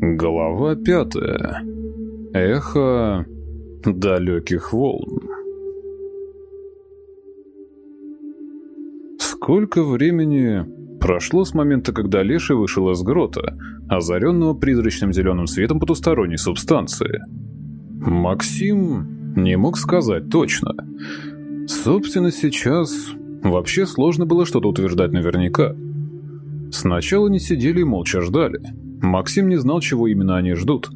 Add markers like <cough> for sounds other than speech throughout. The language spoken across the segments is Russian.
Глава пятая. Эхо далеких волн. Сколько времени прошло с момента, когда Леший вышел из грота, озаренного призрачным зеленым светом потусторонней субстанции? Максим не мог сказать точно. Собственно, сейчас вообще сложно было что-то утверждать наверняка. Сначала не сидели и молча ждали. Максим не знал, чего именно они ждут.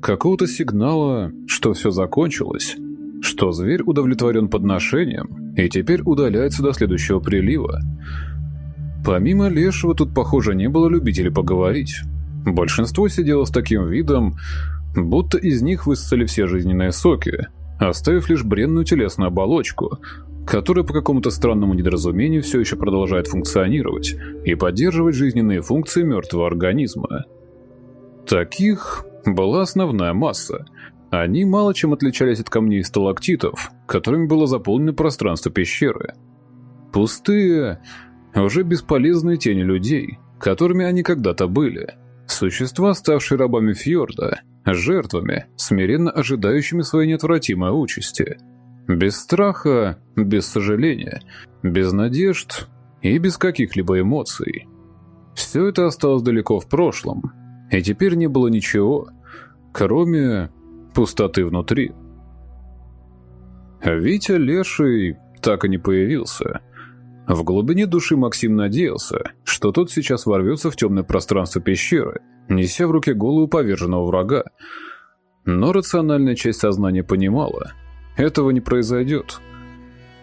Какого-то сигнала, что все закончилось, что зверь удовлетворен подношением и теперь удаляется до следующего прилива. Помимо Лешего тут, похоже, не было любителей поговорить. Большинство сидело с таким видом, будто из них высосали все жизненные соки, оставив лишь бренную телесную оболочку, которая по какому-то странному недоразумению все еще продолжает функционировать и поддерживать жизненные функции мертвого организма. Таких была основная масса. Они мало чем отличались от камней и сталактитов, которыми было заполнено пространство пещеры. Пустые, уже бесполезные тени людей, которыми они когда-то были. Существа, ставшие рабами фьорда, жертвами, смиренно ожидающими своей неотвратимой участи. Без страха, без сожаления, без надежд и без каких-либо эмоций. Все это осталось далеко в прошлом, и теперь не было ничего, кроме пустоты внутри. Витя Леший так и не появился. В глубине души Максим надеялся, что тот сейчас ворвется в темное пространство пещеры, неся в руке голову поверженного врага. Но рациональная часть сознания понимала, этого не произойдет.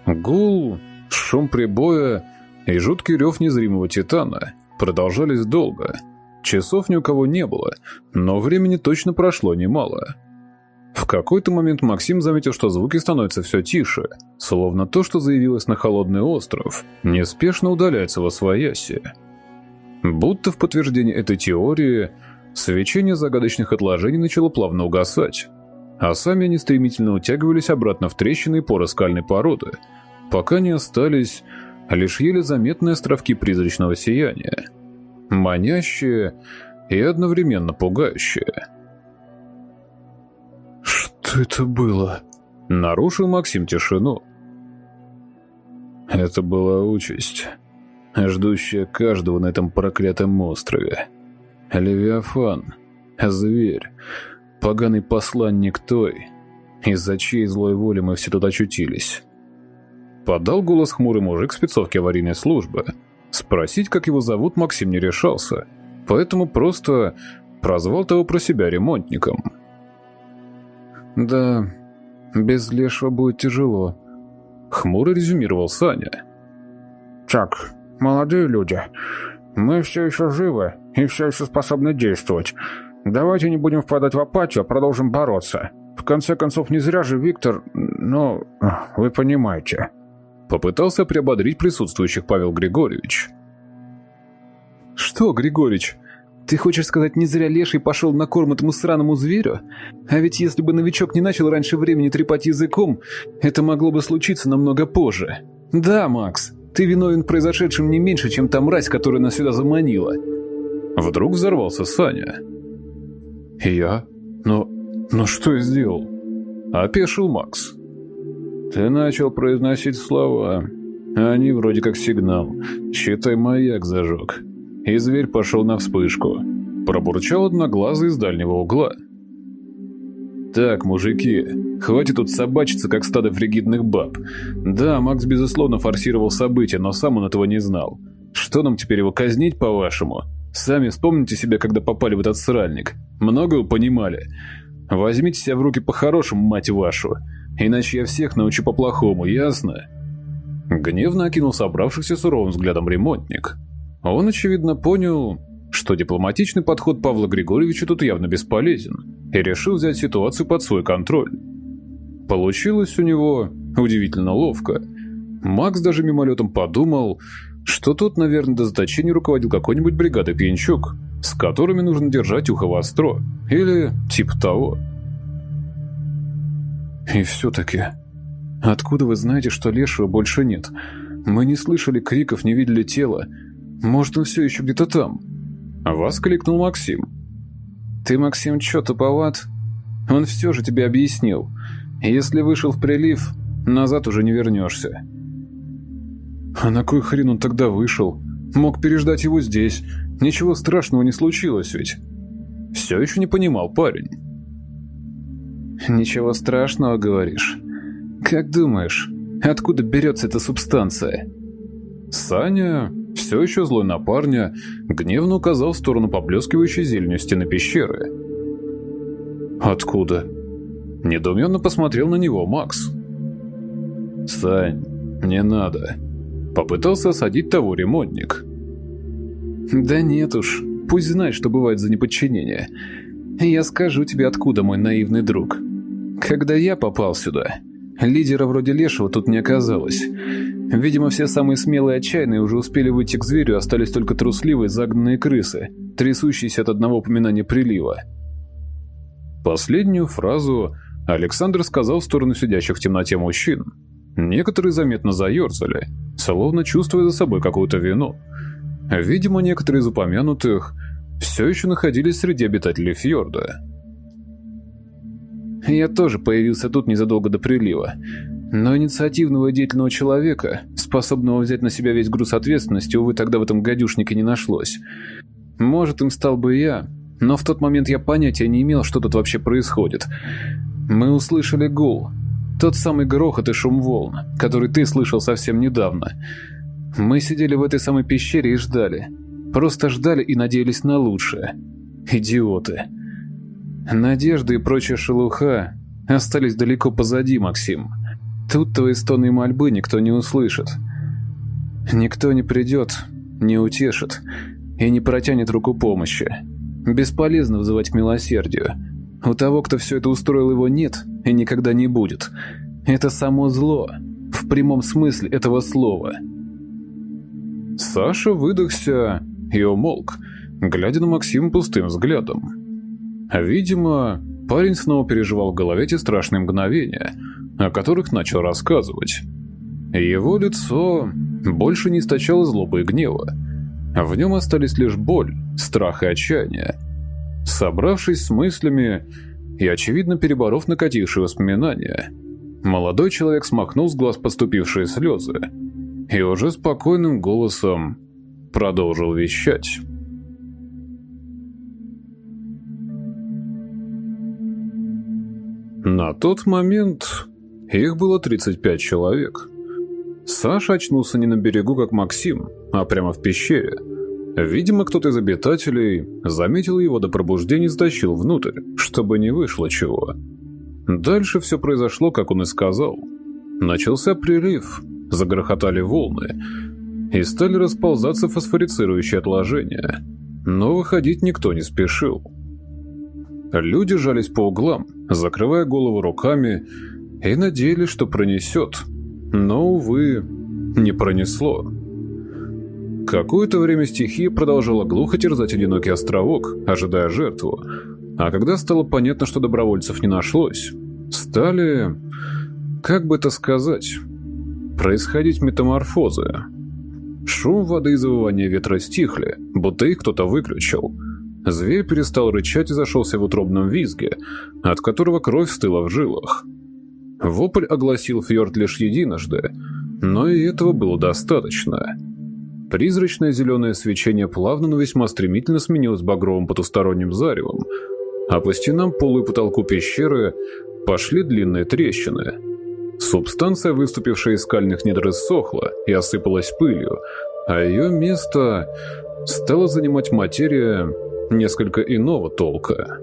Гул, шум прибоя и жуткий рев незримого титана продолжались долго – Часов ни у кого не было, но времени точно прошло немало. В какой-то момент Максим заметил, что звуки становятся все тише, словно то, что заявилось на холодный остров, неспешно удаляется во свояси. Будто в подтверждение этой теории, свечение загадочных отложений начало плавно угасать, а сами они стремительно утягивались обратно в трещины и поры скальной породы, пока не остались лишь еле заметные островки призрачного сияния манящее и одновременно пугающее. «Что это было?» — нарушил Максим тишину. Это была участь, ждущая каждого на этом проклятом острове. Левиафан, зверь, поганый посланник той, из-за чьей злой воли мы все тут очутились. Подал голос хмурый мужик спецовки аварийной службы — Спросить, как его зовут, Максим не решался, поэтому просто прозвал того про себя ремонтником. «Да, без Лешего будет тяжело», — хмуро резюмировал Саня. «Так, молодые люди, мы все еще живы и все еще способны действовать. Давайте не будем впадать в апатию, а продолжим бороться. В конце концов, не зря же Виктор... Ну, вы понимаете». Попытался приободрить присутствующих Павел Григорьевич. «Что, Григорьевич, ты хочешь сказать, не зря Леший пошел на корм этому сраному зверю? А ведь если бы новичок не начал раньше времени трепать языком, это могло бы случиться намного позже. Да, Макс, ты виновен в произошедшем не меньше, чем та мразь, которая нас сюда заманила». Вдруг взорвался Саня. «Я? Но... но что я сделал?» Опешил Макс. Ты начал произносить слова. Они вроде как сигнал. Считай, маяк зажег. И зверь пошел на вспышку. Пробурчал одноглазый из дальнего угла. Так, мужики, хватит тут собачиться, как стадо фригидных баб. Да, Макс, безусловно, форсировал события, но сам он этого не знал. Что нам теперь его казнить, по-вашему? Сами вспомните себя, когда попали в этот сральник. Много вы понимали? Возьмите себя в руки по-хорошему, мать вашу. Иначе я всех научу по-плохому, ясно?» Гневно окинул собравшихся суровым взглядом ремонтник. Он, очевидно, понял, что дипломатичный подход Павла Григорьевича тут явно бесполезен, и решил взять ситуацию под свой контроль. Получилось у него удивительно ловко. Макс даже мимолетом подумал, что тот, наверное, до заточения руководил какой-нибудь бригадой пьянчук, с которыми нужно держать ухо востро, или типа того. И все-таки... Откуда вы знаете, что Лешего больше нет? Мы не слышали криков, не видели тела. Может, он все еще где-то там?» Воскликнул Максим. «Ты, Максим, чё туповат? Он все же тебе объяснил. Если вышел в прилив, назад уже не вернешься». «А на кой хрен он тогда вышел? Мог переждать его здесь. Ничего страшного не случилось ведь». Все еще не понимал парень. «Ничего страшного, говоришь? Как думаешь, откуда берется эта субстанция?» Саня, все еще злой на парня, гневно указал в сторону поблескивающей зеленью стены пещеры. «Откуда?» Недоуменно посмотрел на него Макс. «Сань, не надо». Попытался осадить того ремонтник. «Да нет уж, пусть знает, что бывает за неподчинение. Я скажу тебе, откуда, мой наивный друг. Когда я попал сюда, лидера вроде Лешего тут не оказалось. Видимо, все самые смелые и отчаянные уже успели выйти к зверю, остались только трусливые загнанные крысы, трясущиеся от одного упоминания прилива. Последнюю фразу Александр сказал в сторону сидящих в темноте мужчин. Некоторые заметно заерзали, словно чувствуя за собой какую-то вину. Видимо, некоторые из упомянутых все еще находились среди обитателей фьорда. Я тоже появился тут незадолго до прилива. Но инициативного и деятельного человека, способного взять на себя весь груз ответственности, увы, тогда в этом гадюшнике не нашлось. Может, им стал бы я, но в тот момент я понятия не имел, что тут вообще происходит. Мы услышали гул. Тот самый грохот и шум волн, который ты слышал совсем недавно. Мы сидели в этой самой пещере и ждали. Просто ждали и надеялись на лучшее. Идиоты. Надежды и прочая шелуха остались далеко позади, Максим. Тут твои стоны и мольбы никто не услышит. Никто не придет, не утешит и не протянет руку помощи. Бесполезно вызывать к милосердию. У того, кто все это устроил, его нет и никогда не будет. Это само зло, в прямом смысле этого слова. Саша выдохся и умолк, глядя на Максима пустым взглядом. Видимо, парень снова переживал в голове те страшные мгновения, о которых начал рассказывать. Его лицо больше не источало злобы и гнева. В нем остались лишь боль, страх и отчаяние. Собравшись с мыслями и, очевидно, переборов накатившие воспоминания, молодой человек смахнул с глаз поступившие слезы и уже спокойным голосом продолжил вещать. На тот момент их было 35 человек. Саша очнулся не на берегу, как Максим, а прямо в пещере. Видимо, кто-то из обитателей заметил его до пробуждения и стащил внутрь, чтобы не вышло чего. Дальше все произошло, как он и сказал. Начался прилив, загрохотали волны, и стали расползаться фосфорицирующие отложения. Но выходить никто не спешил. Люди жались по углам, закрывая голову руками, и надеялись, что пронесет. Но, увы, не пронесло. Какое-то время стихия продолжала глухо терзать одинокий островок, ожидая жертву. А когда стало понятно, что добровольцев не нашлось, стали, как бы это сказать, происходить метаморфозы. Шум воды и завывание ветра стихли, будто их кто-то выключил. Зверь перестал рычать и зашелся в утробном визге, от которого кровь стыла в жилах. Вопль огласил фьорд лишь единожды, но и этого было достаточно. Призрачное зеленое свечение плавно, но весьма стремительно сменилось багровым потусторонним заревом, а по стенам, полу и потолку пещеры пошли длинные трещины. Субстанция, выступившая из скальных недр, иссохла и осыпалась пылью, а ее место стала занимать материя несколько иного толка.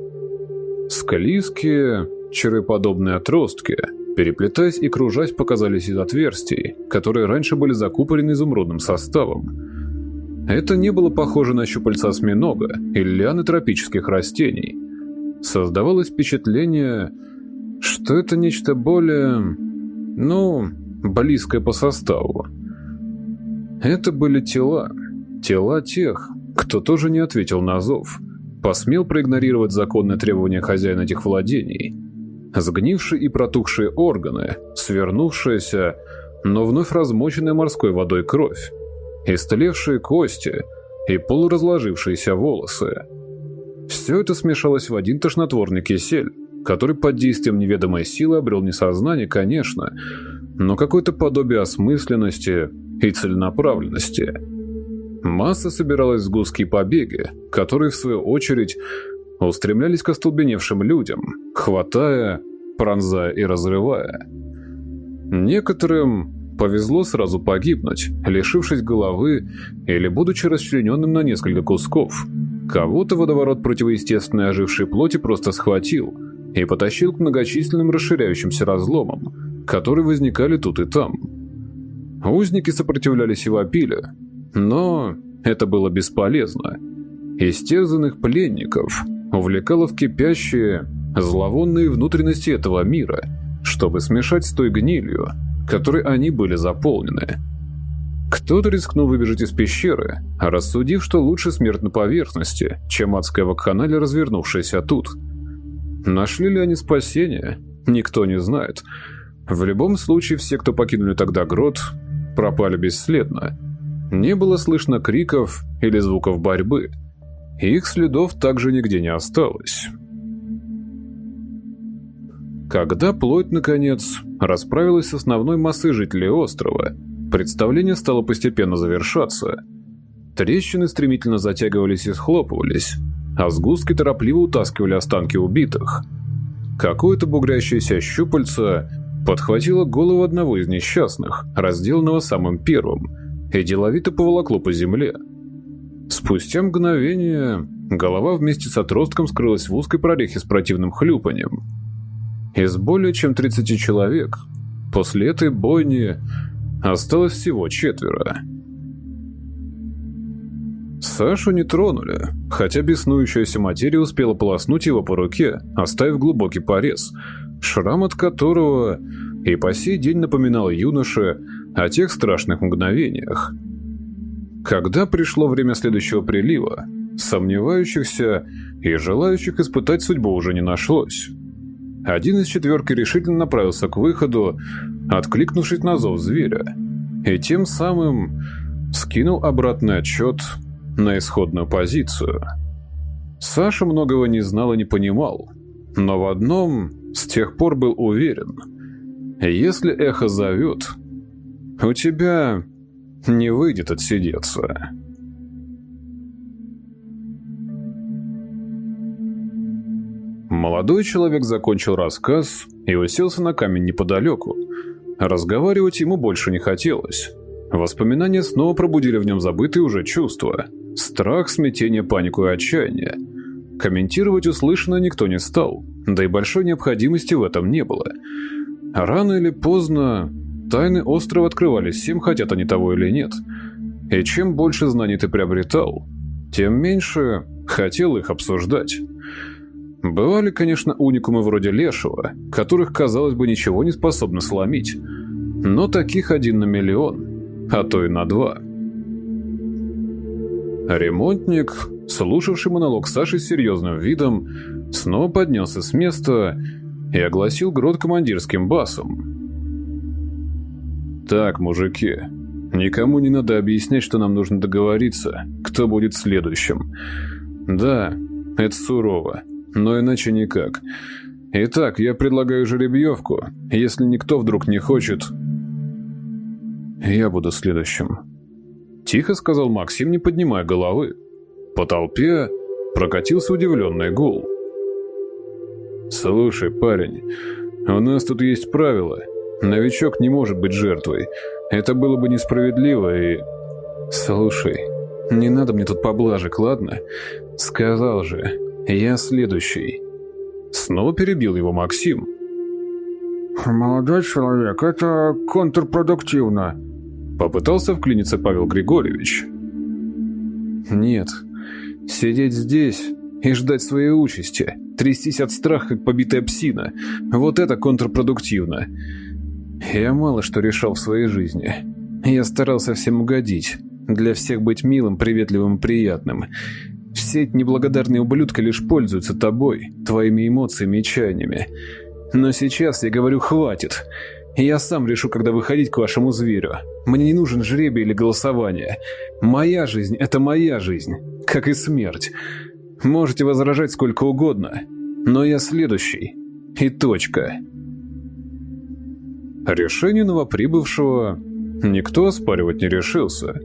Склизкие, череподобные отростки — переплетаясь и кружась, показались из отверстий, которые раньше были закупорены изумрудным составом. Это не было похоже на щупальца осьминога или лианы тропических растений. Создавалось впечатление, что это нечто более... ну, близкое по составу. Это были тела. Тела тех, кто тоже не ответил на зов, посмел проигнорировать законные требования хозяина этих владений – сгнившие и протухшие органы, свернувшаяся, но вновь размоченная морской водой кровь. истлевшие кости и полуразложившиеся волосы. Все это смешалось в один тошнотворный кисель, который под действием неведомой силы обрел не сознание, конечно, но какое-то подобие осмысленности и целенаправленности. Масса собиралась в густые побеги, которые, в свою очередь, устремлялись к остолбеневшим людям, хватая, пронзая и разрывая. Некоторым повезло сразу погибнуть, лишившись головы или будучи расчлененным на несколько кусков. Кого-то водоворот противоестественной ожившей плоти просто схватил и потащил к многочисленным расширяющимся разломам, которые возникали тут и там. Узники сопротивлялись и вопили, но это было бесполезно. Истерзанных пленников увлекало в кипящие, зловонные внутренности этого мира, чтобы смешать с той гнилью, которой они были заполнены. Кто-то рискнул выбежать из пещеры, рассудив, что лучше смерть на поверхности, чем адская вакханалия, развернувшаяся тут. Нашли ли они спасение, никто не знает. В любом случае, все, кто покинули тогда грот, пропали бесследно. Не было слышно криков или звуков борьбы. Их следов также нигде не осталось. Когда плоть, наконец, расправилась с основной массой жителей острова, представление стало постепенно завершаться. Трещины стремительно затягивались и схлопывались, а сгустки торопливо утаскивали останки убитых. Какое-то бугрящееся щупальце подхватило голову одного из несчастных, разделанного самым первым, и деловито поволокло по земле. Спустя мгновение голова вместе с отростком скрылась в узкой прорехе с противным хлюпанием – из более чем 30 человек после этой бойни осталось всего четверо. Сашу не тронули, хотя беснующаяся материя успела полоснуть его по руке, оставив глубокий порез, шрам от которого и по сей день напоминал юноше о тех страшных мгновениях. Когда пришло время следующего прилива, сомневающихся и желающих испытать судьбу уже не нашлось. Один из четверки решительно направился к выходу, откликнувшись на зов зверя, и тем самым скинул обратный отчет на исходную позицию. Саша многого не знал и не понимал, но в одном с тех пор был уверен. Если эхо зовет, у тебя не выйдет отсидеться. Молодой человек закончил рассказ и уселся на камень неподалеку. Разговаривать ему больше не хотелось. Воспоминания снова пробудили в нем забытые уже чувства. Страх, смятение, панику и отчаяние. Комментировать услышанное никто не стал, да и большой необходимости в этом не было. Рано или поздно тайны острова открывались всем, хотят они того или нет. И чем больше знаний ты приобретал, тем меньше хотел их обсуждать. Бывали, конечно, уникумы вроде Лешего, которых, казалось бы, ничего не способно сломить. Но таких один на миллион, а то и на два. Ремонтник, слушавший монолог Саши с серьезным видом, снова поднялся с места и огласил грот командирским басом. «Так, мужики, никому не надо объяснять, что нам нужно договориться, кто будет следующим. Да, это сурово, но иначе никак. Итак, я предлагаю жеребьевку. Если никто вдруг не хочет... Я буду следующим. Тихо сказал Максим, не поднимая головы. По толпе прокатился удивленный гул. «Слушай, парень, у нас тут есть правило. Новичок не может быть жертвой. Это было бы несправедливо и...» «Слушай, не надо мне тут поблажек, ладно? Сказал же, «Я следующий». Снова перебил его Максим. «Молодой человек, это контрпродуктивно», — попытался вклиниться Павел Григорьевич. «Нет, сидеть здесь и ждать своей участи, трястись от страха, как побитая псина, вот это контрпродуктивно. Я мало что решал в своей жизни. Я старался всем угодить, для всех быть милым, приветливым и приятным. Все эти неблагодарные ублюдки лишь пользуются тобой, твоими эмоциями и чаяниями. Но сейчас я говорю «хватит». Я сам решу, когда выходить к вашему зверю. Мне не нужен жребий или голосование. Моя жизнь — это моя жизнь, как и смерть. Можете возражать сколько угодно, но я следующий. И точка. Решение новоприбывшего никто оспаривать не решился.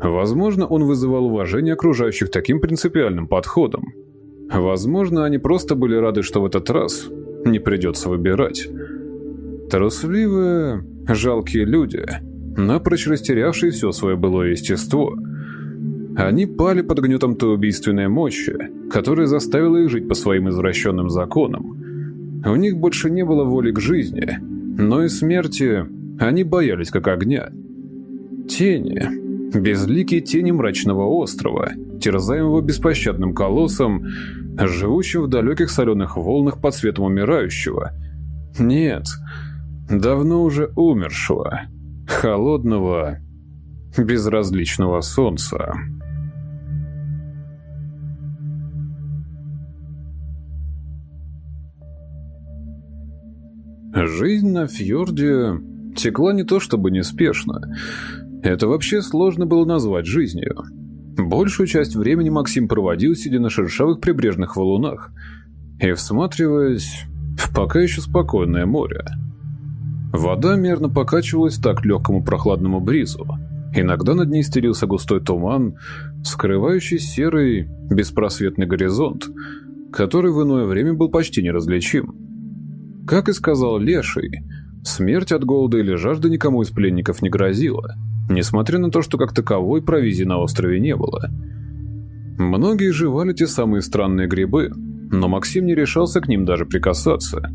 Возможно, он вызывал уважение окружающих таким принципиальным подходом. Возможно, они просто были рады, что в этот раз не придется выбирать. Трусливые, жалкие люди, напрочь растерявшие все свое былое естество. Они пали под гнетом той убийственной мощи, которая заставила их жить по своим извращенным законам. У них больше не было воли к жизни, но и смерти они боялись как огня. Тени, безликие тени мрачного острова, терзаемого беспощадным колоссом, живущим в далеких соленых волнах под светом умирающего. Нет, давно уже умершего, холодного, безразличного солнца. Жизнь на фьорде текла не то чтобы неспешно. Это вообще сложно было назвать жизнью. Большую часть времени Максим проводил, сидя на шершавых прибрежных валунах и всматриваясь в пока еще спокойное море. Вода мерно покачивалась так легкому прохладному бризу. Иногда над ней стелился густой туман, скрывающий серый, беспросветный горизонт, который в иное время был почти неразличим. Как и сказал Леший, смерть от голода или жажды никому из пленников не грозила, несмотря на то, что как таковой провизии на острове не было. Многие жевали те самые странные грибы, но Максим не решался к ним даже прикасаться.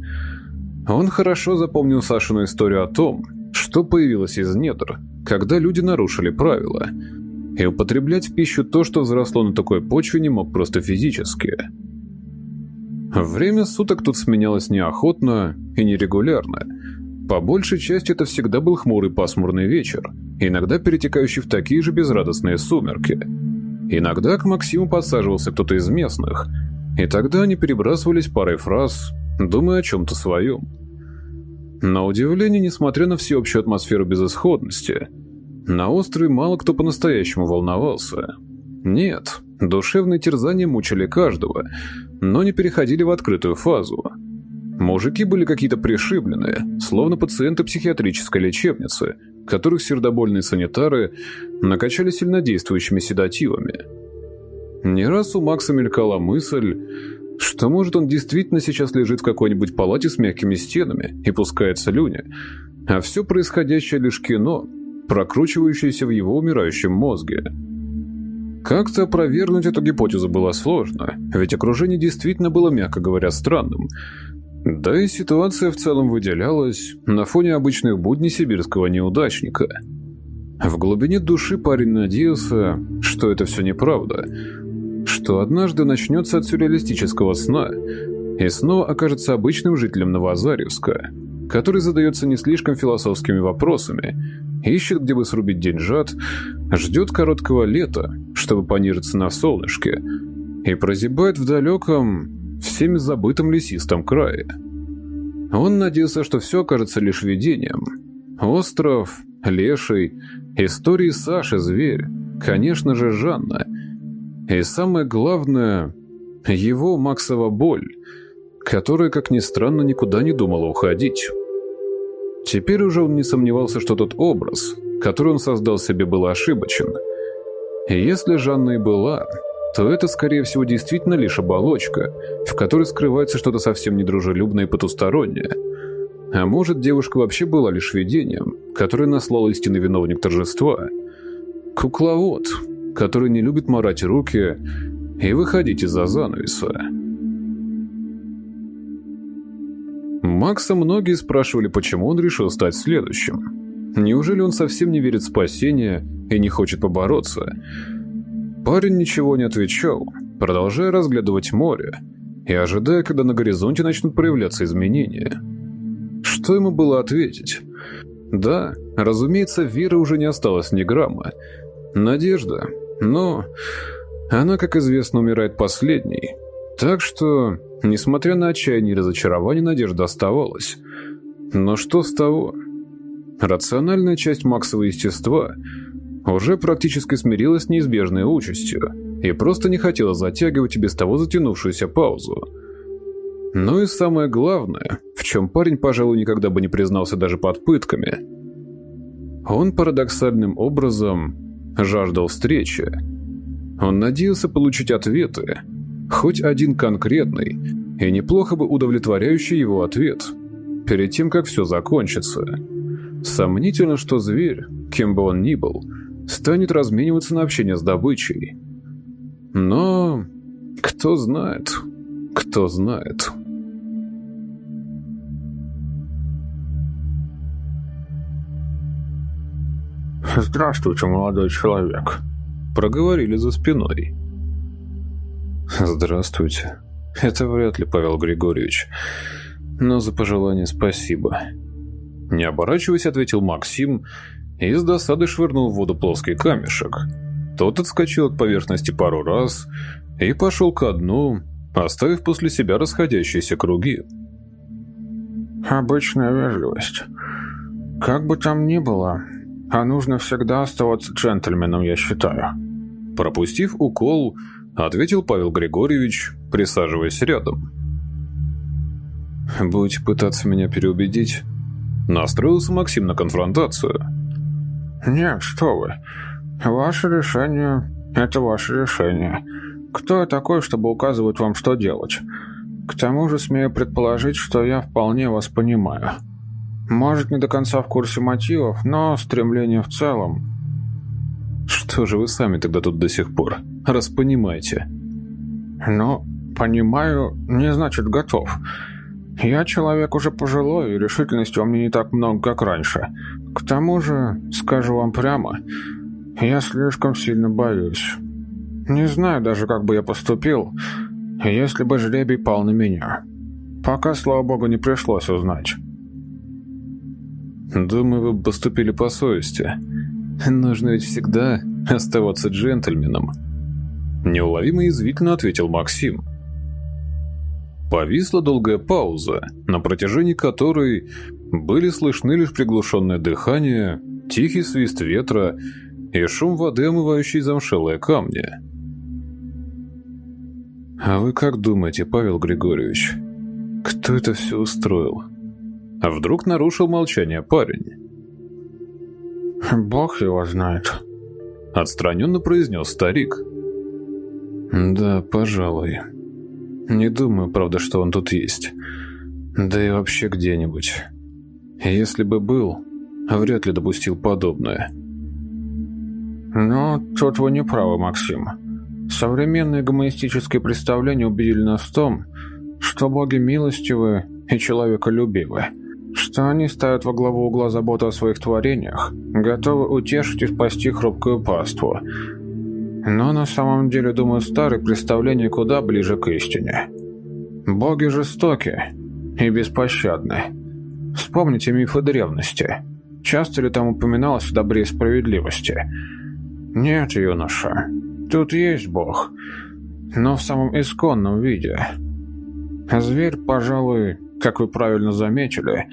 Он хорошо запомнил Сашину историю о том, что появилось из недр, когда люди нарушили правила, и употреблять в пищу то, что взросло на такой почве, не мог просто физически – Время суток тут сменялось неохотно и нерегулярно. По большей части это всегда был хмурый пасмурный вечер, иногда перетекающий в такие же безрадостные сумерки. Иногда к Максиму подсаживался кто-то из местных, и тогда они перебрасывались парой фраз, думая о чем-то своем. На удивление, несмотря на всеобщую атмосферу безысходности, на острове мало кто по-настоящему волновался. Нет, душевные терзания мучили каждого, но не переходили в открытую фазу. Мужики были какие-то пришибленные, словно пациенты психиатрической лечебницы, которых сердобольные санитары накачали сильнодействующими седативами. Не раз у Макса мелькала мысль, что, может, он действительно сейчас лежит в какой-нибудь палате с мягкими стенами и пускает слюни, а все происходящее лишь кино, прокручивающееся в его умирающем мозге. Как-то опровергнуть эту гипотезу было сложно, ведь окружение действительно было, мягко говоря, странным. Да и ситуация в целом выделялась на фоне обычных будней сибирского неудачника. В глубине души парень надеялся, что это все неправда, что однажды начнется от сюрреалистического сна и снова окажется обычным жителем Новоазаревска, который задается не слишком философскими вопросами, ищет, где бы срубить деньжат, ждет короткого лета, чтобы понижиться на солнышке, и прозябает в далеком, всеми забытом лесистом крае. Он надеялся, что все окажется лишь видением. Остров, леший, истории Саши, зверь, конечно же, Жанна. И самое главное, его Максова боль, которая, как ни странно, никуда не думала уходить. Теперь уже он не сомневался, что тот образ, который он создал себе, был ошибочен. И если Жанна и была, то это, скорее всего, действительно лишь оболочка, в которой скрывается что-то совсем недружелюбное и потустороннее. А может, девушка вообще была лишь видением, которое наслал истинный виновник торжества. Кукловод, который не любит морать руки и выходить из-за занавеса. Макса многие спрашивали, почему он решил стать следующим. Неужели он совсем не верит в спасение и не хочет побороться? Парень ничего не отвечал, продолжая разглядывать море и ожидая, когда на горизонте начнут проявляться изменения. Что ему было ответить? Да, разумеется, веры уже не осталось ни грамма. Надежда, но она, как известно, умирает последней. Так что Несмотря на отчаяние и разочарование, надежда оставалась. Но что с того? Рациональная часть Максового естества уже практически смирилась с неизбежной участью и просто не хотела затягивать и без того затянувшуюся паузу. Ну и самое главное, в чем парень, пожалуй, никогда бы не признался даже под пытками. Он парадоксальным образом жаждал встречи. Он надеялся получить ответы, хоть один конкретный, и неплохо бы удовлетворяющий его ответ, перед тем, как все закончится. Сомнительно, что зверь, кем бы он ни был, станет размениваться на общение с добычей. Но кто знает, кто знает... «Здравствуйте, молодой человек», — проговорили за спиной. «Здравствуйте. Это вряд ли, Павел Григорьевич. Но за пожелание спасибо». Не оборачиваясь, ответил Максим и с досады швырнул в воду плоский камешек. Тот отскочил от поверхности пару раз и пошел ко дну, оставив после себя расходящиеся круги. «Обычная вежливость. Как бы там ни было, а нужно всегда оставаться джентльменом, я считаю». Пропустив укол, ответил Павел Григорьевич, присаживаясь рядом. «Будете пытаться меня переубедить?» Настроился Максим на конфронтацию. «Нет, что вы. Ваше решение — это ваше решение. Кто я такой, чтобы указывать вам, что делать? К тому же смею предположить, что я вполне вас понимаю». Может, не до конца в курсе мотивов, но стремление в целом. Что же вы сами тогда тут до сих пор? Раз понимаете. Ну, понимаю, не значит готов. Я человек уже пожилой, и решительности у меня не так много, как раньше. К тому же, скажу вам прямо, я слишком сильно боюсь. Не знаю даже, как бы я поступил, если бы жребий пал на меня. Пока, слава богу, не пришлось узнать. Думаю, вы бы поступили по совести. Нужно ведь всегда оставаться джентльменом. Неуловимо язвительно ответил Максим. Повисла долгая пауза, на протяжении которой были слышны лишь приглушенное дыхание, тихий свист ветра и шум воды, омывающей замшелые камни. «А вы как думаете, Павел Григорьевич, кто это все устроил?» А вдруг нарушил молчание парень. «Бог его знает», — отстраненно произнес старик. «Да, пожалуй. Не думаю, правда, что он тут есть. Да и вообще где-нибудь. Если бы был, вряд ли допустил подобное». «Но тут вы не правы, Максим. Современные гуманистические представления убедили нас в том, что боги милостивы и человеколюбивы что они ставят во главу угла заботу о своих творениях, готовы утешить и спасти хрупкую паству. Но на самом деле, думаю, старые представления куда ближе к истине. Боги жестоки и беспощадны. Вспомните мифы древности. Часто ли там упоминалось о добре и справедливости? Нет, юноша, тут есть Бог, но в самом исконном виде. Зверь, пожалуй, как вы правильно заметили,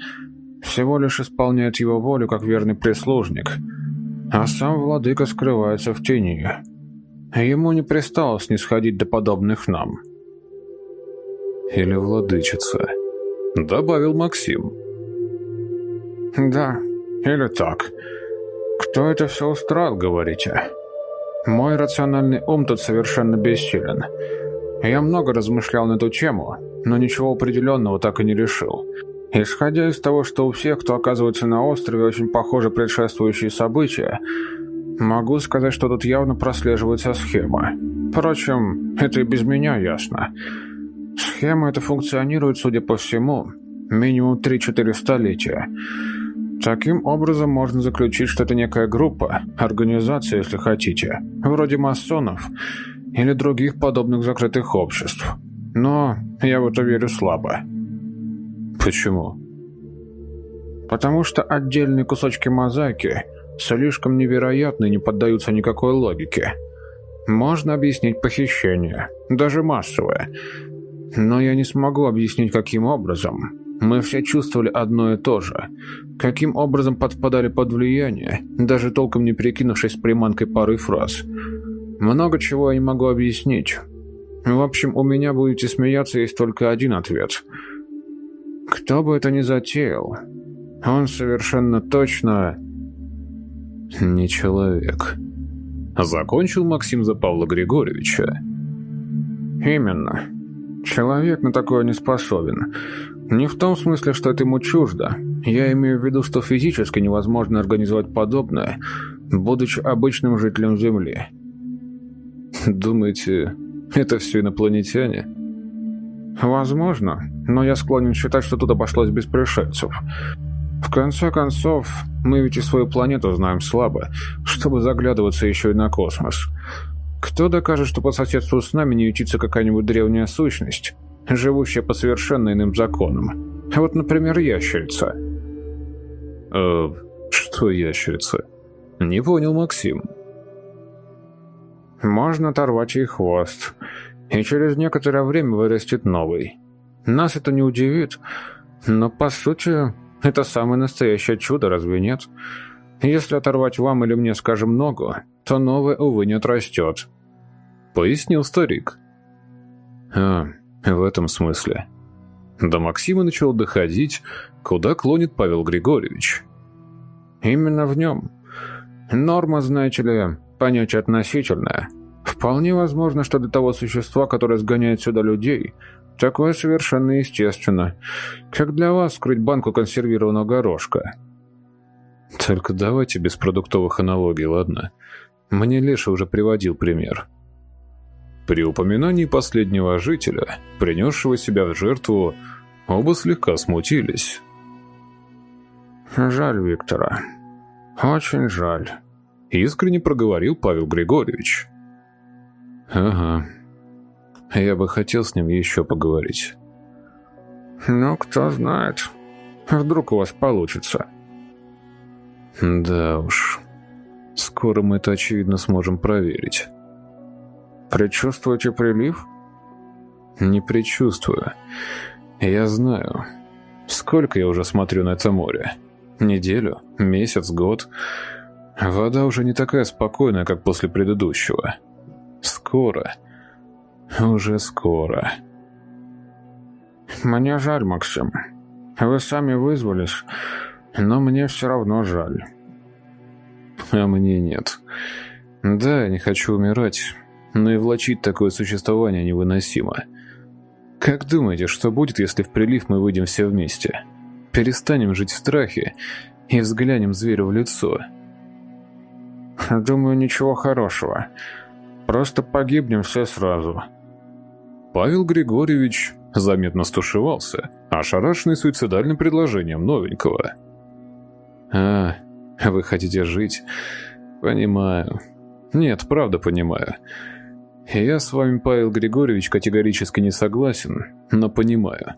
всего лишь исполняет его волю как верный прислужник, а сам владыка скрывается в тени. Ему не пристало снисходить до подобных нам. «Или владычица», — добавил Максим. «Да, или так. Кто это все устроил, говорите? Мой рациональный ум тут совершенно бессилен». Я много размышлял на эту тему, но ничего определенного так и не решил. Исходя из того, что у всех, кто оказывается на острове, очень похожи предшествующие события, могу сказать, что тут явно прослеживается схема. Впрочем, это и без меня ясно. Схема эта функционирует, судя по всему, минимум 3-4 столетия. Таким образом, можно заключить, что это некая группа, организация, если хотите, вроде масонов, или других подобных закрытых обществ. Но я в это верю слабо. Почему? Потому что отдельные кусочки мозаики слишком невероятны и не поддаются никакой логике. Можно объяснить похищение, даже массовое. Но я не смогу объяснить, каким образом Мы все чувствовали одно и то же. Каким образом подпадали под влияние, даже толком не перекинувшись приманкой парой фраз. Много чего я не могу объяснить. В общем, у меня будете смеяться, есть только один ответ. Кто бы это ни затеял, он совершенно точно не человек. Закончил Максим за Павла Григорьевича. Именно. Человек на такое не способен. Не в том смысле, что это ему чуждо. Я имею в виду, что физически невозможно организовать подобное, будучи обычным жителем Земли. Думаете, это все инопланетяне? Возможно, но я склонен считать, что тут обошлось без пришельцев. В конце концов, мы ведь и свою планету знаем слабо, чтобы заглядываться еще и на космос. Кто докажет, что по соседству с нами не ютится какая-нибудь древняя сущность, живущая по совершенно иным законам? Вот, например, ящерица. Э, что ящерица? Не понял Максим. Можно оторвать ей хвост, и через некоторое время вырастет новый. Нас это не удивит, но по сути это самое настоящее чудо, разве нет? Если оторвать вам или мне, скажем, ногу, то новое, увы, не отрастет. Пояснил старик. А, в этом смысле. До Максима начал доходить, куда клонит Павел Григорьевич. Именно в нем. Норма, знаете ли, понятие относительное. Вполне возможно, что для того существа, которое сгоняет сюда людей, Такое совершенно естественно. Как для вас скрыть банку консервированного горошка. Только давайте без продуктовых аналогий, ладно? Мне Леша уже приводил пример. При упоминании последнего жителя, принесшего себя в жертву, оба слегка смутились. «Жаль Виктора. Очень жаль», — искренне проговорил Павел Григорьевич. «Ага», я бы хотел с ним еще поговорить. Ну, кто знает. Вдруг у вас получится. Да уж. Скоро мы это, очевидно, сможем проверить. Предчувствуете прилив? Не предчувствую. Я знаю. Сколько я уже смотрю на это море? Неделю? Месяц? Год? Вода уже не такая спокойная, как после предыдущего. Скоро. Уже скоро. Мне жаль, Максим. Вы сами вызвались, но мне все равно жаль. А мне нет. Да, я не хочу умирать, но и влачить такое существование невыносимо. Как думаете, что будет, если в прилив мы выйдем все вместе? Перестанем жить в страхе и взглянем зверю в лицо? <laughs> Думаю, ничего хорошего. Просто погибнем все сразу. Павел Григорьевич заметно стушевался, ошарашенный суицидальным предложением новенького. «А, вы хотите жить? Понимаю. Нет, правда понимаю. Я с вами, Павел Григорьевич, категорически не согласен, но понимаю.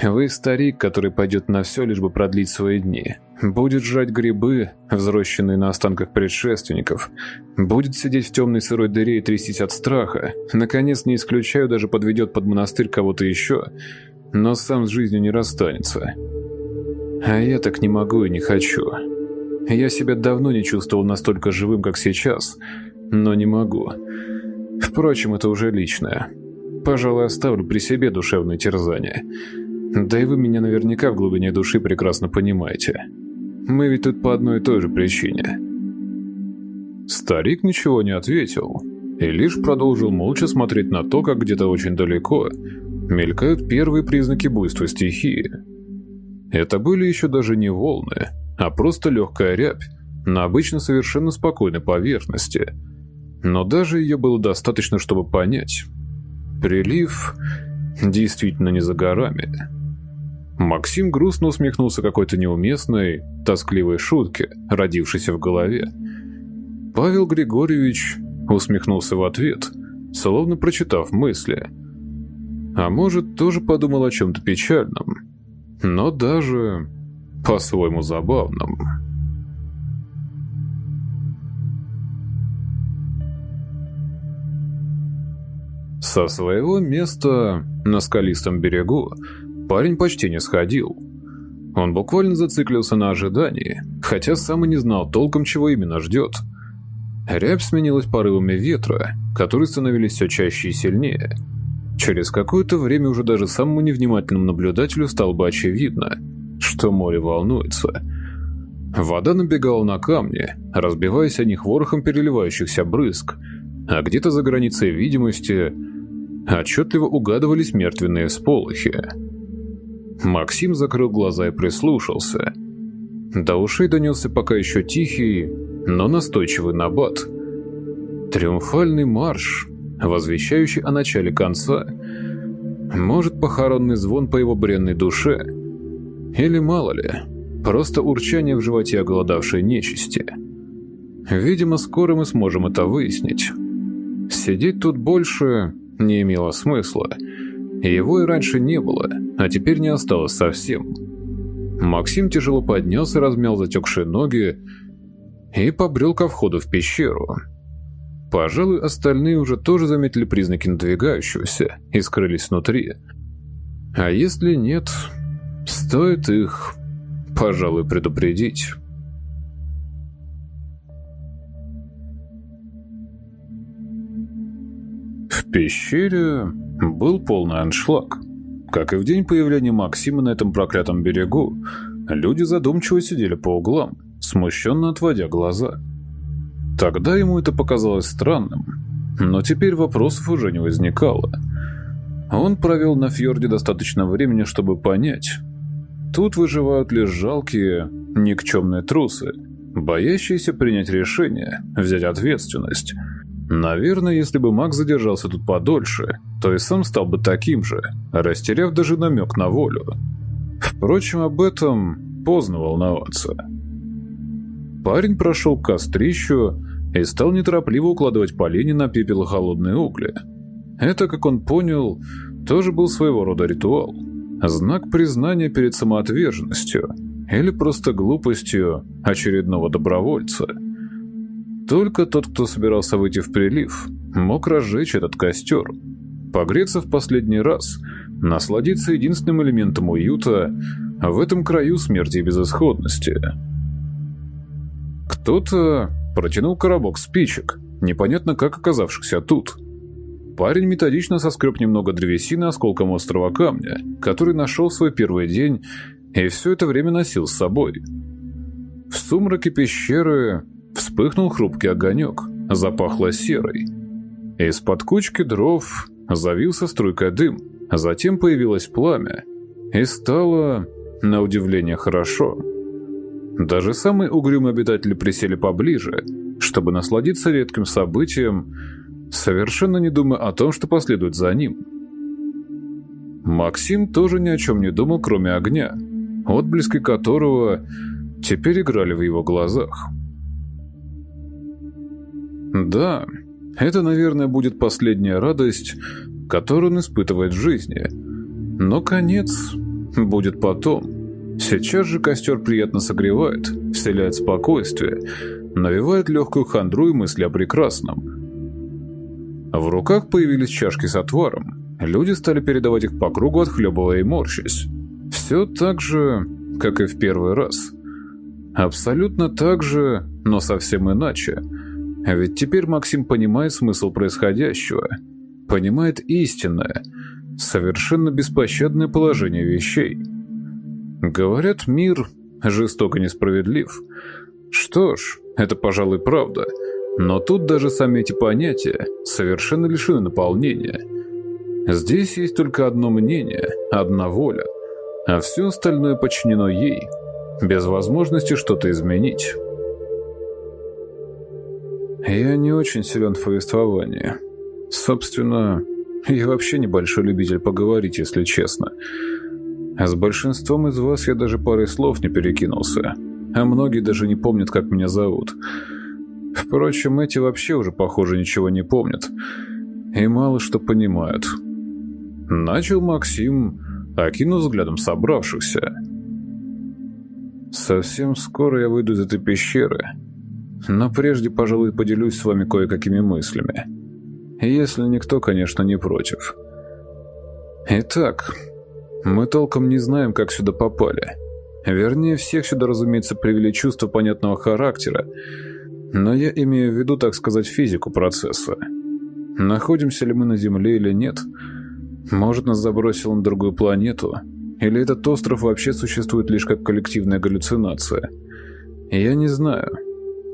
Вы старик, который пойдет на все, лишь бы продлить свои дни. Будет жрать грибы, взрощенные на останках предшественников. Будет сидеть в темной сырой дыре и трястись от страха. Наконец, не исключаю, даже подведет под монастырь кого-то еще. Но сам с жизнью не расстанется. А я так не могу и не хочу. Я себя давно не чувствовал настолько живым, как сейчас, но не могу. Впрочем, это уже личное. Пожалуй, оставлю при себе душевные терзания. Да и вы меня наверняка в глубине души прекрасно понимаете. Мы ведь тут по одной и той же причине». Старик ничего не ответил и лишь продолжил молча смотреть на то, как где-то очень далеко мелькают первые признаки буйства стихии. Это были еще даже не волны, а просто легкая рябь на обычно совершенно спокойной поверхности. Но даже ее было достаточно, чтобы понять. Прилив действительно не за горами. Максим грустно усмехнулся какой-то неуместной, тоскливой шутке, родившейся в голове. Павел Григорьевич усмехнулся в ответ, словно прочитав мысли. А может, тоже подумал о чем-то печальном, но даже по-своему забавном. Со своего места на скалистом берегу парень почти не сходил. Он буквально зациклился на ожидании, хотя сам и не знал толком, чего именно ждет. Рябь сменилась порывами ветра, которые становились все чаще и сильнее. Через какое-то время уже даже самому невнимательному наблюдателю стало бы очевидно, что море волнуется. Вода набегала на камни, разбиваясь о них ворохом переливающихся брызг, а где-то за границей видимости отчетливо угадывались мертвенные сполохи. Максим закрыл глаза и прислушался. До ушей донесся пока еще тихий, но настойчивый набат. Триумфальный марш, возвещающий о начале конца. Может, похоронный звон по его бренной душе. Или, мало ли, просто урчание в животе оголодавшей нечисти. Видимо, скоро мы сможем это выяснить. Сидеть тут больше не имело смысла. Его и раньше не было, а теперь не осталось совсем. Максим тяжело поднялся, размял затекшие ноги и побрел ко входу в пещеру. Пожалуй, остальные уже тоже заметили признаки надвигающегося и скрылись внутри. А если нет, стоит их, пожалуй, предупредить. Пещере был полный аншлаг. Как и в день появления Максима на этом проклятом берегу, люди задумчиво сидели по углам, смущенно отводя глаза. Тогда ему это показалось странным, но теперь вопросов уже не возникало. Он провел на фьорде достаточно времени, чтобы понять. Тут выживают лишь жалкие, никчемные трусы, боящиеся принять решение, взять ответственность – Наверное, если бы Макс задержался тут подольше, то и сам стал бы таким же, растеряв даже намек на волю. Впрочем, об этом поздно волноваться. Парень прошел к кострищу и стал неторопливо укладывать полени на пепел холодные угли. Это, как он понял, тоже был своего рода ритуал. Знак признания перед самоотверженностью или просто глупостью очередного добровольца – только тот, кто собирался выйти в прилив, мог разжечь этот костер, погреться в последний раз, насладиться единственным элементом уюта в этом краю смерти и безысходности. Кто-то протянул коробок спичек, непонятно как оказавшихся тут. Парень методично соскреб немного древесины осколком острого камня, который нашел свой первый день и все это время носил с собой. В сумраке пещеры Вспыхнул хрупкий огонек, запахло серой. Из-под кучки дров завился струйка дым, затем появилось пламя, и стало, на удивление, хорошо. Даже самые угрюмые обитатели присели поближе, чтобы насладиться редким событием, совершенно не думая о том, что последует за ним. Максим тоже ни о чем не думал, кроме огня, отблески которого теперь играли в его глазах. Да, это, наверное, будет последняя радость, которую он испытывает в жизни. Но конец будет потом. Сейчас же костер приятно согревает, вселяет спокойствие, навевает легкую хандру и мысли о прекрасном. В руках появились чашки с отваром. Люди стали передавать их по кругу, отхлебывая и морщась. Все так же, как и в первый раз. Абсолютно так же, но совсем иначе – а ведь теперь Максим понимает смысл происходящего, понимает истинное, совершенно беспощадное положение вещей. Говорят, мир жестоко несправедлив. Что ж, это, пожалуй, правда. Но тут даже сами эти понятия совершенно лишены наполнения. Здесь есть только одно мнение, одна воля, а все остальное подчинено ей, без возможности что-то изменить. Я не очень силен в повествовании. Собственно, я вообще небольшой любитель поговорить, если честно. А с большинством из вас я даже парой слов не перекинулся, а многие даже не помнят, как меня зовут. Впрочем, эти вообще уже, похоже, ничего не помнят и мало что понимают. Начал Максим, окинув взглядом собравшихся. «Совсем скоро я выйду из этой пещеры» Но прежде, пожалуй, поделюсь с вами кое-какими мыслями. Если никто, конечно, не против. Итак, Мы толком не знаем, как сюда попали. Вернее, всех сюда, разумеется, привели чувства понятного характера, но я имею в виду, так сказать, физику процесса. Находимся ли мы на Земле или нет? Может, нас забросило на другую планету? Или этот остров вообще существует лишь как коллективная галлюцинация? Я не знаю.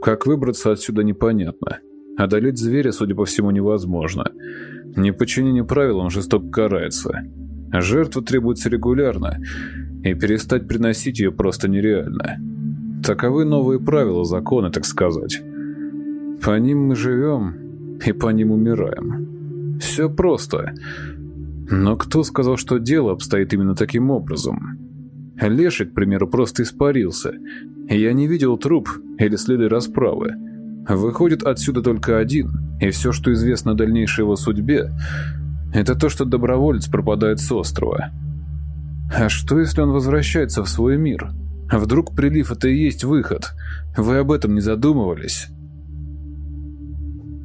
Как выбраться отсюда непонятно. Одолеть зверя, судя по всему, невозможно. Неподчинение правилам жестоко карается. Жертва требуется регулярно, и перестать приносить ее просто нереально. Таковы новые правила, законы, так сказать. По ним мы живем, и по ним умираем. Все просто. Но кто сказал, что дело обстоит именно таким образом? Леший, к примеру, просто испарился. Я не видел труп или следы расправы. Выходит отсюда только один, и все, что известно о дальнейшей его судьбе, это то, что доброволец пропадает с острова. А что, если он возвращается в свой мир? Вдруг прилив — это и есть выход? Вы об этом не задумывались?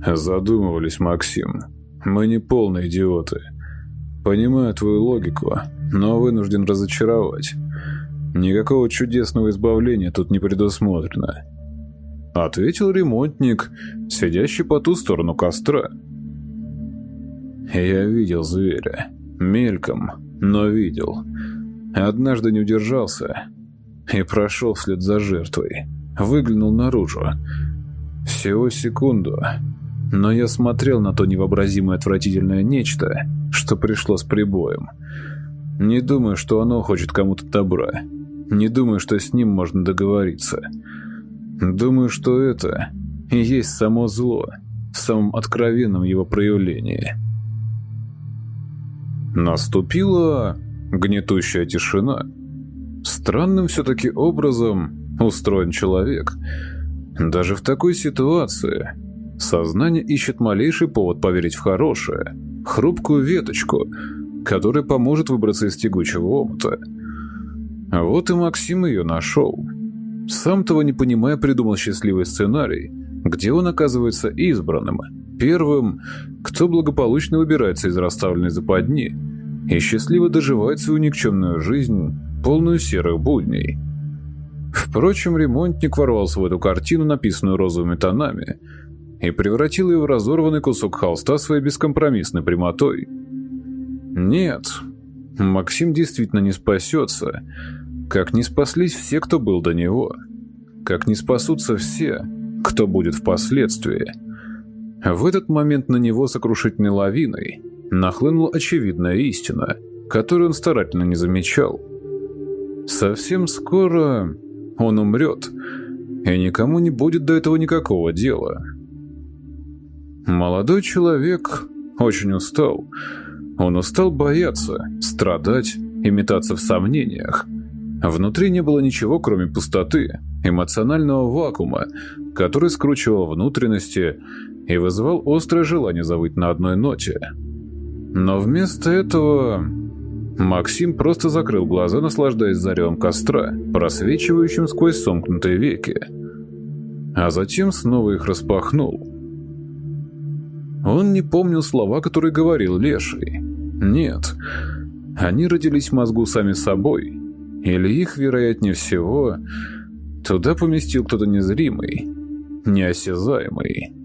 Задумывались, Максим. Мы не полные идиоты. Понимаю твою логику, но вынужден разочаровать. Никакого чудесного избавления тут не предусмотрено. Ответил ремонтник, сидящий по ту сторону костра. Я видел зверя. Мельком, но видел. Однажды не удержался и прошел вслед за жертвой. Выглянул наружу. Всего секунду. Но я смотрел на то невообразимое отвратительное нечто, что пришло с прибоем. Не думаю, что оно хочет кому-то добра. Не думаю, что с ним можно договориться. Думаю, что это и есть само зло в самом откровенном его проявлении. Наступила гнетущая тишина. Странным все-таки образом устроен человек. Даже в такой ситуации сознание ищет малейший повод поверить в хорошее, хрупкую веточку, которая поможет выбраться из тягучего омута. Вот и Максим ее нашел. Сам того не понимая, придумал счастливый сценарий, где он оказывается избранным, первым, кто благополучно выбирается из расставленной западни и счастливо доживает свою никчемную жизнь, полную серых будней. Впрочем, ремонтник ворвался в эту картину, написанную розовыми тонами, и превратил ее в разорванный кусок холста своей бескомпромиссной прямотой. Нет, Максим действительно не спасется, как не спаслись все, кто был до него, как не спасутся все, кто будет впоследствии. В этот момент на него сокрушительной лавиной нахлынула очевидная истина, которую он старательно не замечал. Совсем скоро он умрет, и никому не будет до этого никакого дела. Молодой человек очень устал. Он устал бояться, страдать и метаться в сомнениях. Внутри не было ничего, кроме пустоты, эмоционального вакуума, который скручивал внутренности и вызывал острое желание завыть на одной ноте – но вместо этого Максим просто закрыл глаза, наслаждаясь заревом костра, просвечивающим сквозь сомкнутые веки. А затем снова их распахнул. Он не помнил слова, которые говорил Леший. Нет, они родились в мозгу сами собой. Или их, вероятнее всего, туда поместил кто-то незримый, неосязаемый.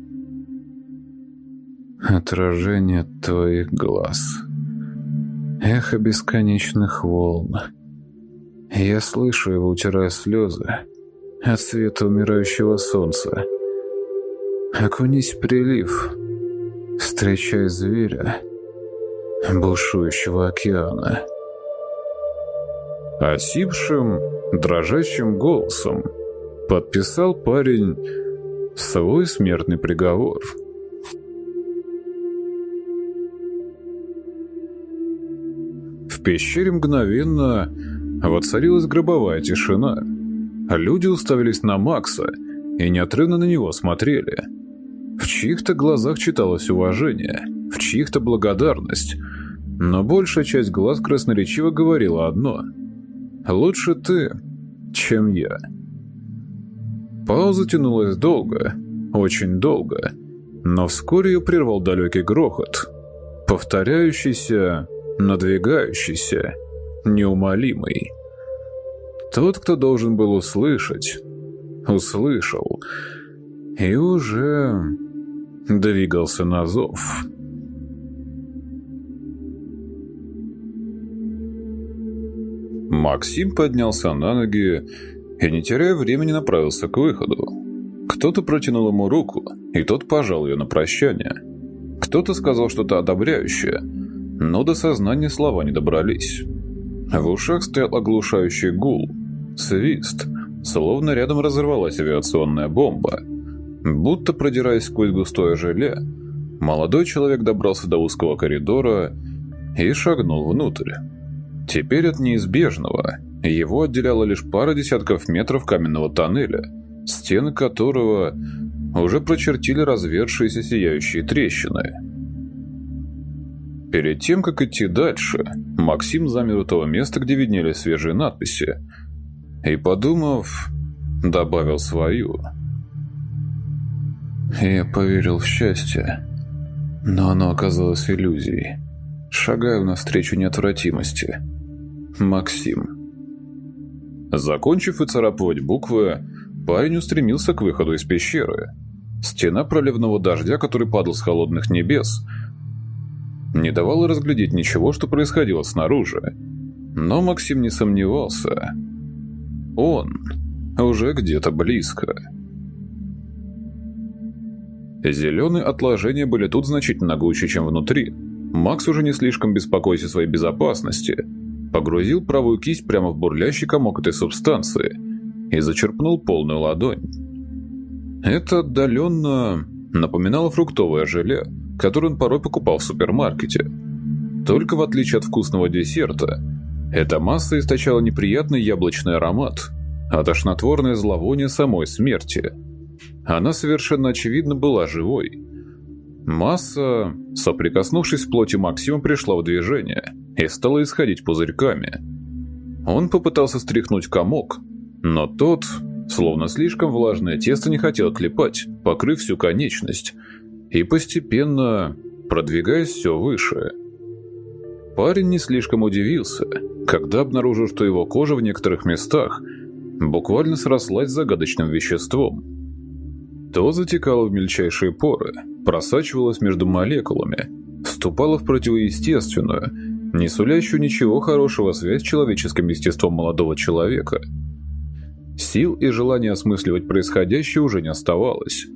Отражение твоих глаз. Эхо бесконечных волн. Я слышу его, утирая слезы от света умирающего солнца. Окунись в прилив, встречай зверя, бушующего океана. Осипшим, дрожащим голосом подписал парень свой смертный приговор — В пещере мгновенно воцарилась гробовая тишина. Люди уставились на Макса и неотрывно на него смотрели. В чьих-то глазах читалось уважение, в чьих-то благодарность, но большая часть глаз красноречиво говорила одно «Лучше ты, чем я». Пауза тянулась долго, очень долго, но вскоре ее прервал далекий грохот, повторяющийся надвигающийся, неумолимый. Тот, кто должен был услышать, услышал и уже двигался на зов. Максим поднялся на ноги и, не теряя времени, направился к выходу. Кто-то протянул ему руку, и тот пожал ее на прощание. Кто-то сказал что-то одобряющее, но до сознания слова не добрались. В ушах стоял оглушающий гул, свист, словно рядом разорвалась авиационная бомба. Будто продираясь сквозь густое желе, молодой человек добрался до узкого коридора и шагнул внутрь. Теперь от неизбежного его отделяла лишь пара десятков метров каменного тоннеля, стены которого уже прочертили развершиеся сияющие трещины. Перед тем, как идти дальше, Максим замер у того места, где виднелись свежие надписи, и, подумав, добавил свою. Я поверил в счастье, но оно оказалось иллюзией. Шагаю навстречу неотвратимости. Максим. Закончив выцарапывать буквы, парень устремился к выходу из пещеры. Стена проливного дождя, который падал с холодных небес, не давала разглядеть ничего, что происходило снаружи. Но Максим не сомневался. Он уже где-то близко. Зеленые отложения были тут значительно гуще, чем внутри. Макс уже не слишком беспокоясь о своей безопасности – погрузил правую кисть прямо в бурлящий комок этой субстанции и зачерпнул полную ладонь. Это отдаленно напоминало фруктовое желе, которое он порой покупал в супермаркете. Только в отличие от вкусного десерта, эта масса источала неприятный яблочный аромат, а тошнотворное зловоние самой смерти. Она совершенно очевидно была живой. Масса, соприкоснувшись с плотью Максима, пришла в движение – и стала исходить пузырьками. Он попытался стряхнуть комок, но тот, словно слишком влажное тесто, не хотел отлипать, покрыв всю конечность, и постепенно продвигаясь все выше. Парень не слишком удивился, когда обнаружил, что его кожа в некоторых местах буквально срослась с загадочным веществом. То затекало в мельчайшие поры, просачивалось между молекулами, вступало в противоестественную, не сулящую ничего хорошего связь с человеческим естеством молодого человека. Сил и желания осмысливать происходящее уже не оставалось.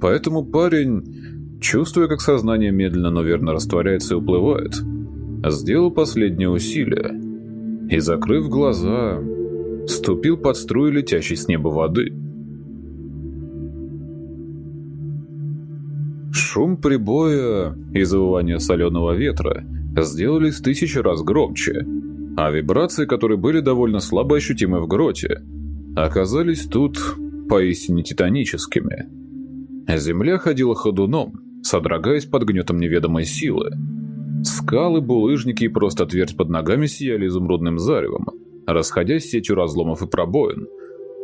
Поэтому парень, чувствуя, как сознание медленно, но верно растворяется и уплывает, сделал последнее усилие и, закрыв глаза, ступил под струю летящей с неба воды. Шум прибоя и завывание соленого ветра сделались тысячи раз громче, а вибрации, которые были довольно слабо ощутимы в гроте, оказались тут поистине титаническими. Земля ходила ходуном, содрогаясь под гнетом неведомой силы. Скалы, булыжники и просто твердь под ногами сияли изумрудным заревом, расходясь сетью разломов и пробоин,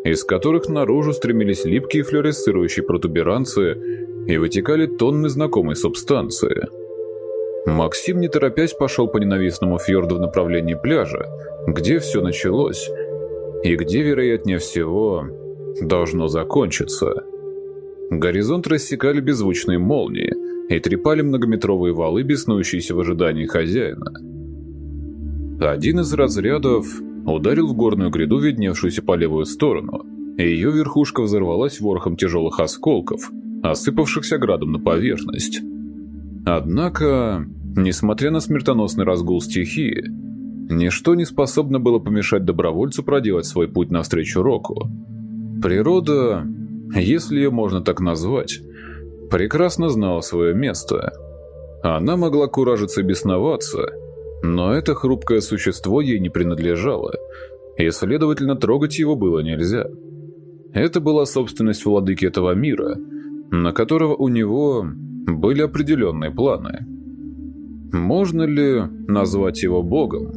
из которых наружу стремились липкие флюоресцирующие протуберанцы и вытекали тонны знакомой субстанции – Максим, не торопясь, пошел по ненавистному фьорду в направлении пляжа, где все началось, и где, вероятнее всего, должно закончиться. Горизонт рассекали беззвучные молнии и трепали многометровые валы, беснующиеся в ожидании хозяина. Один из разрядов ударил в горную гряду, видневшуюся по левую сторону, и ее верхушка взорвалась ворохом тяжелых осколков, осыпавшихся градом на поверхность. Однако, несмотря на смертоносный разгул стихии, ничто не способно было помешать добровольцу проделать свой путь навстречу Року. Природа, если ее можно так назвать, прекрасно знала свое место. Она могла куражиться и бесноваться, но это хрупкое существо ей не принадлежало, и, следовательно, трогать его было нельзя. Это была собственность владыки этого мира, на которого у него были определенные планы. Можно ли назвать его богом?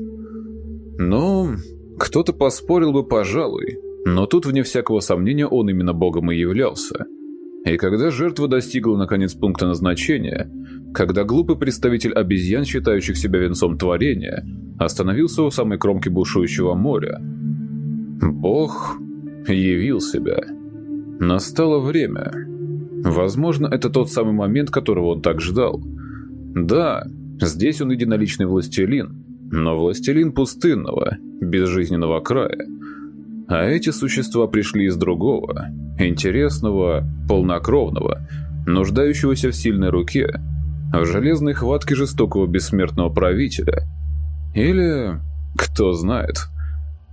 Ну, кто-то поспорил бы, пожалуй, но тут, вне всякого сомнения, он именно богом и являлся. И когда жертва достигла наконец пункта назначения, когда глупый представитель обезьян, считающих себя венцом творения, остановился у самой кромки бушующего моря. Бог явил себя. Настало время. Возможно, это тот самый момент, которого он так ждал. Да, здесь он единоличный властелин, но властелин пустынного, безжизненного края. А эти существа пришли из другого, интересного, полнокровного, нуждающегося в сильной руке, в железной хватке жестокого бессмертного правителя. Или, кто знает,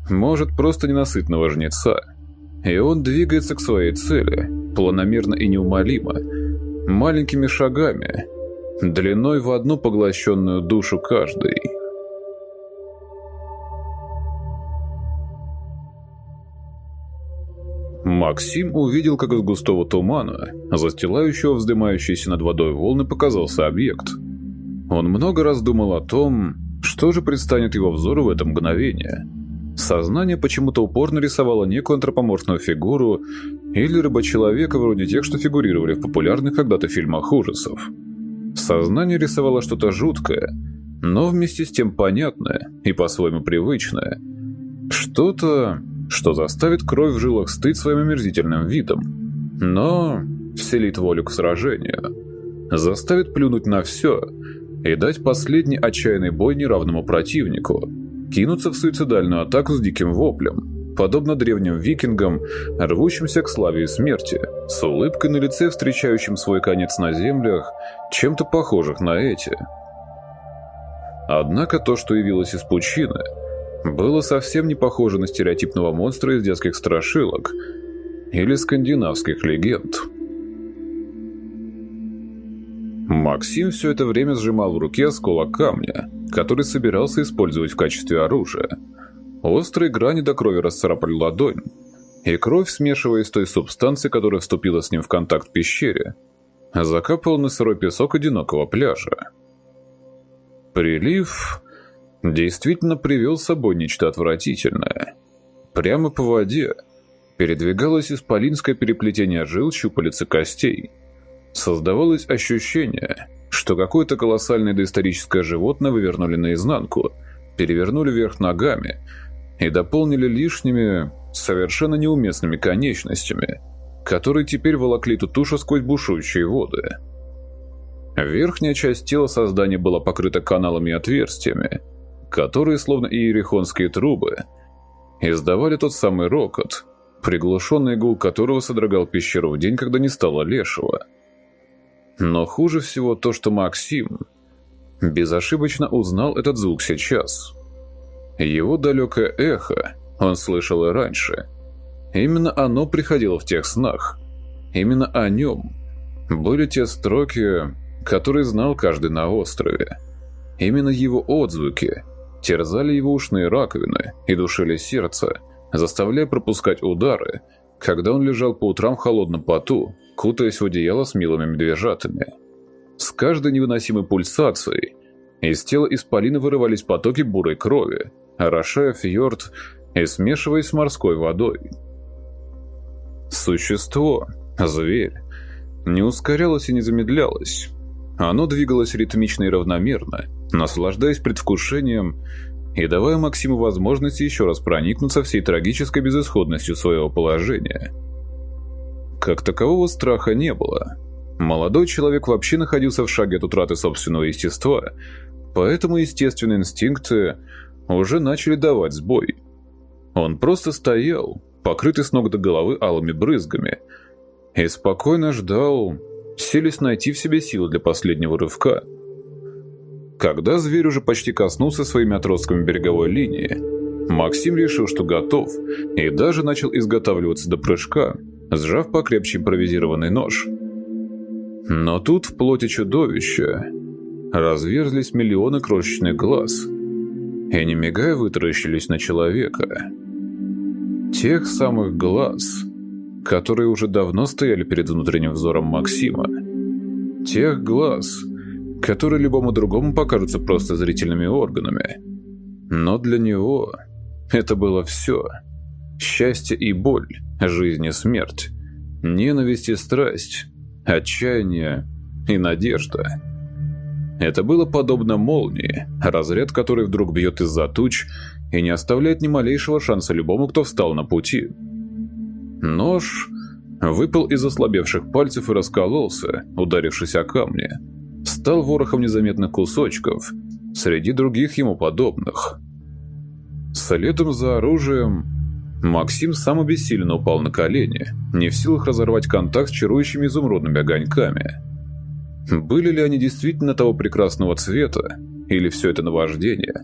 может, просто ненасытного жнеца. И он двигается к своей цели, планомерно и неумолимо, маленькими шагами, длиной в одну поглощенную душу каждой. Максим увидел, как из густого тумана, застилающего вздымающиеся над водой волны, показался объект. Он много раз думал о том, что же предстанет его взору в это мгновение. Сознание почему-то упорно рисовало некую антропоморфную фигуру или рыбочеловека вроде тех, что фигурировали в популярных когда-то фильмах ужасов. Сознание рисовало что-то жуткое, но вместе с тем понятное и по-своему привычное. Что-то, что заставит кровь в жилах стыть своим омерзительным видом, но вселит волю к сражению, заставит плюнуть на все и дать последний отчаянный бой неравному противнику, кинуться в суицидальную атаку с диким воплем, подобно древним викингам, рвущимся к славе и смерти, с улыбкой на лице, встречающим свой конец на землях, чем-то похожих на эти. Однако то, что явилось из пучины – было совсем не похоже на стереотипного монстра из детских страшилок или скандинавских легенд. Максим все это время сжимал в руке осколок камня, который собирался использовать в качестве оружия. Острые грани до крови расцарапали ладонь, и кровь, смешиваясь с той субстанцией, которая вступила с ним в контакт в пещере, закапала на сырой песок одинокого пляжа. Прилив действительно привел с собой нечто отвратительное. Прямо по воде передвигалось исполинское переплетение жил, щупалец и костей. Создавалось ощущение, что какое-то колоссальное доисторическое животное вывернули наизнанку, перевернули вверх ногами и дополнили лишними, совершенно неуместными конечностями, которые теперь волокли ту тушу сквозь бушующие воды. Верхняя часть тела создания была покрыта каналами и отверстиями, которые, словно иерихонские трубы, издавали тот самый рокот, приглушенный гул которого содрогал пещеру в день, когда не стало лешего. Но хуже всего то, что Максим безошибочно узнал этот звук сейчас. Его далекое эхо он слышал и раньше. Именно оно приходило в тех снах. Именно о нем были те строки, которые знал каждый на острове. Именно его отзвуки терзали его ушные раковины и душили сердце, заставляя пропускать удары, когда он лежал по утрам в холодном поту, кутаясь в одеяло с милыми медвежатами. С каждой невыносимой пульсацией из тела исполина вырывались потоки бурой крови, орошая фьорд и смешиваясь с морской водой. Существо, зверь, не ускорялось и не замедлялось. Оно двигалось ритмично и равномерно, наслаждаясь предвкушением и давая Максиму возможность еще раз проникнуться всей трагической безысходностью своего положения. Как такового страха не было. Молодой человек вообще находился в шаге от утраты собственного естества, поэтому естественные инстинкты уже начали давать сбой. Он просто стоял, покрытый с ног до головы алыми брызгами, и спокойно ждал, селись найти в себе силы для последнего рывка – когда зверь уже почти коснулся своими отростками береговой линии, Максим решил, что готов, и даже начал изготавливаться до прыжка, сжав покрепче импровизированный нож. Но тут в плоти чудовища разверзлись миллионы крошечных глаз и, не мигая, вытаращились на человека. Тех самых глаз, которые уже давно стояли перед внутренним взором Максима. Тех глаз, которые любому другому покажутся просто зрительными органами. Но для него это было все. Счастье и боль, жизнь и смерть, ненависть и страсть, отчаяние и надежда. Это было подобно молнии, разряд которой вдруг бьет из-за туч и не оставляет ни малейшего шанса любому, кто встал на пути. Нож выпал из ослабевших пальцев и раскололся, ударившись о камни. Стал ворохом незаметных кусочков, среди других ему подобных. Следом за оружием Максим сам обессиленно упал на колени, не в силах разорвать контакт с чарующими изумрудными огоньками. Были ли они действительно того прекрасного цвета, или все это наваждение?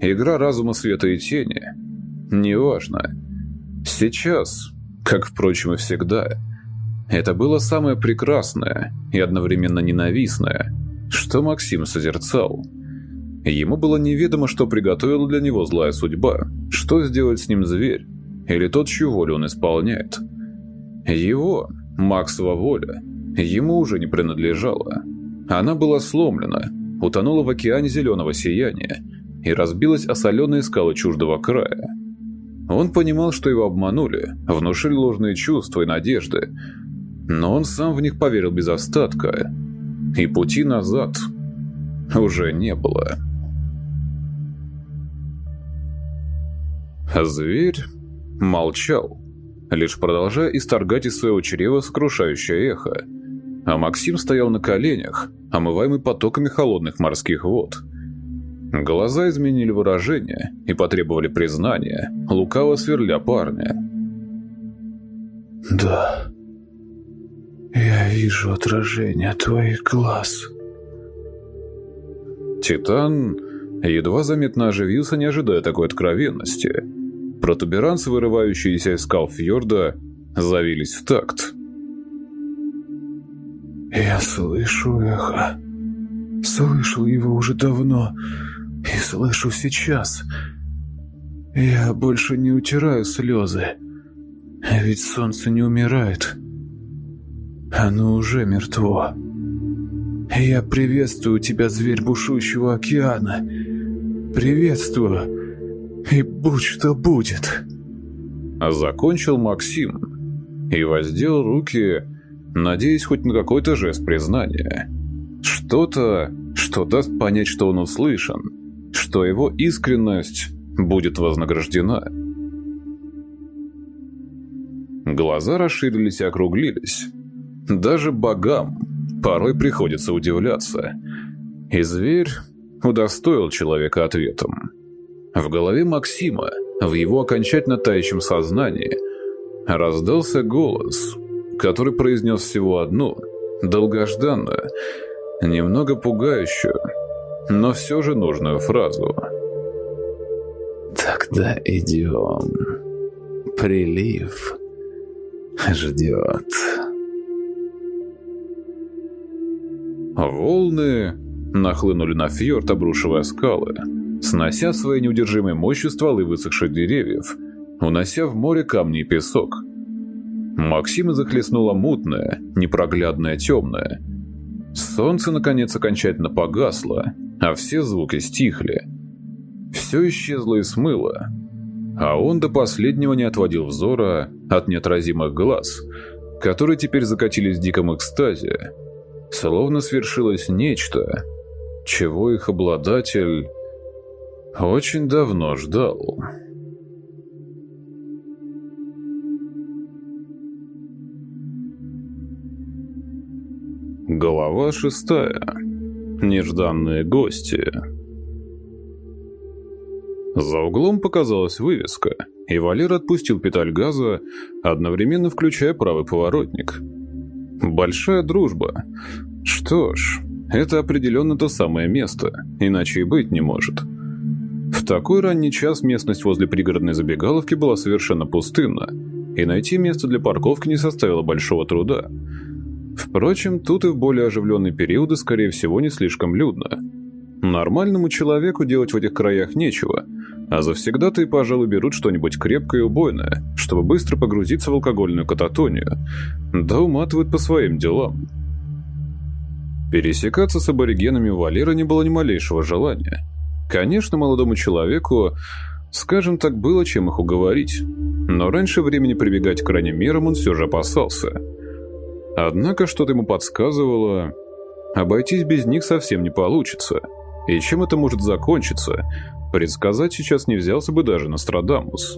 Игра разума света и тени? Неважно. Сейчас, как, впрочем, и всегда, это было самое прекрасное и одновременно ненавистное, что Максим созерцал. Ему было неведомо, что приготовила для него злая судьба, что сделает с ним зверь, или тот, чью волю он исполняет. Его, Максова воля, ему уже не принадлежала. Она была сломлена, утонула в океане зеленого сияния и разбилась о соленые скалы чуждого края. Он понимал, что его обманули, внушили ложные чувства и надежды, но он сам в них поверил без остатка, и пути назад уже не было. Зверь молчал, лишь продолжая исторгать из своего чрева сокрушающее эхо, а Максим стоял на коленях, омываемый потоками холодных морских вод. Глаза изменили выражение и потребовали признания, лукаво сверля парня. «Да, я вижу отражение твоих глаз». Титан едва заметно оживился, не ожидая такой откровенности. Протуберанцы, вырывающиеся из скал фьорда, завились в такт. «Я слышу эхо. Слышал его уже давно и слышу сейчас. Я больше не утираю слезы, ведь солнце не умирает. Оно уже мертво. Я приветствую тебя, зверь бушующего океана. Приветствую, и будь что будет». Закончил Максим и воздел руки надеясь хоть на какой-то жест признания. Что-то, что даст понять, что он услышан, что его искренность будет вознаграждена. Глаза расширились и округлились. Даже богам порой приходится удивляться. И зверь удостоил человека ответом. В голове Максима, в его окончательно тающем сознании, раздался голос – который произнес всего одну, долгожданную, немного пугающую, но все же нужную фразу. «Тогда идем. Прилив ждет». Волны нахлынули на фьорд, обрушивая скалы, снося своей неудержимой мощью стволы высохших деревьев, унося в море камни и песок – Максима захлестнула мутная, непроглядная темная. Солнце, наконец, окончательно погасло, а все звуки стихли. Все исчезло и смыло, а он до последнего не отводил взора от неотразимых глаз, которые теперь закатились в диком экстазе, словно свершилось нечто, чего их обладатель очень давно ждал. Глава шестая. Нежданные гости. За углом показалась вывеска, и Валер отпустил педаль газа, одновременно включая правый поворотник. Большая дружба. Что ж, это определенно то самое место, иначе и быть не может. В такой ранний час местность возле пригородной забегаловки была совершенно пустынна, и найти место для парковки не составило большого труда – Впрочем, тут и в более оживленные периоды, скорее всего, не слишком людно. Нормальному человеку делать в этих краях нечего, а завсегда-то и, пожалуй, берут что-нибудь крепкое и убойное, чтобы быстро погрузиться в алкогольную кататонию, да уматывают по своим делам. Пересекаться с аборигенами у Валера не было ни малейшего желания. Конечно, молодому человеку, скажем так, было чем их уговорить, но раньше времени прибегать к крайним мерам он все же опасался – Однако что-то ему подсказывало, обойтись без них совсем не получится. И чем это может закончиться, предсказать сейчас не взялся бы даже Нострадамус.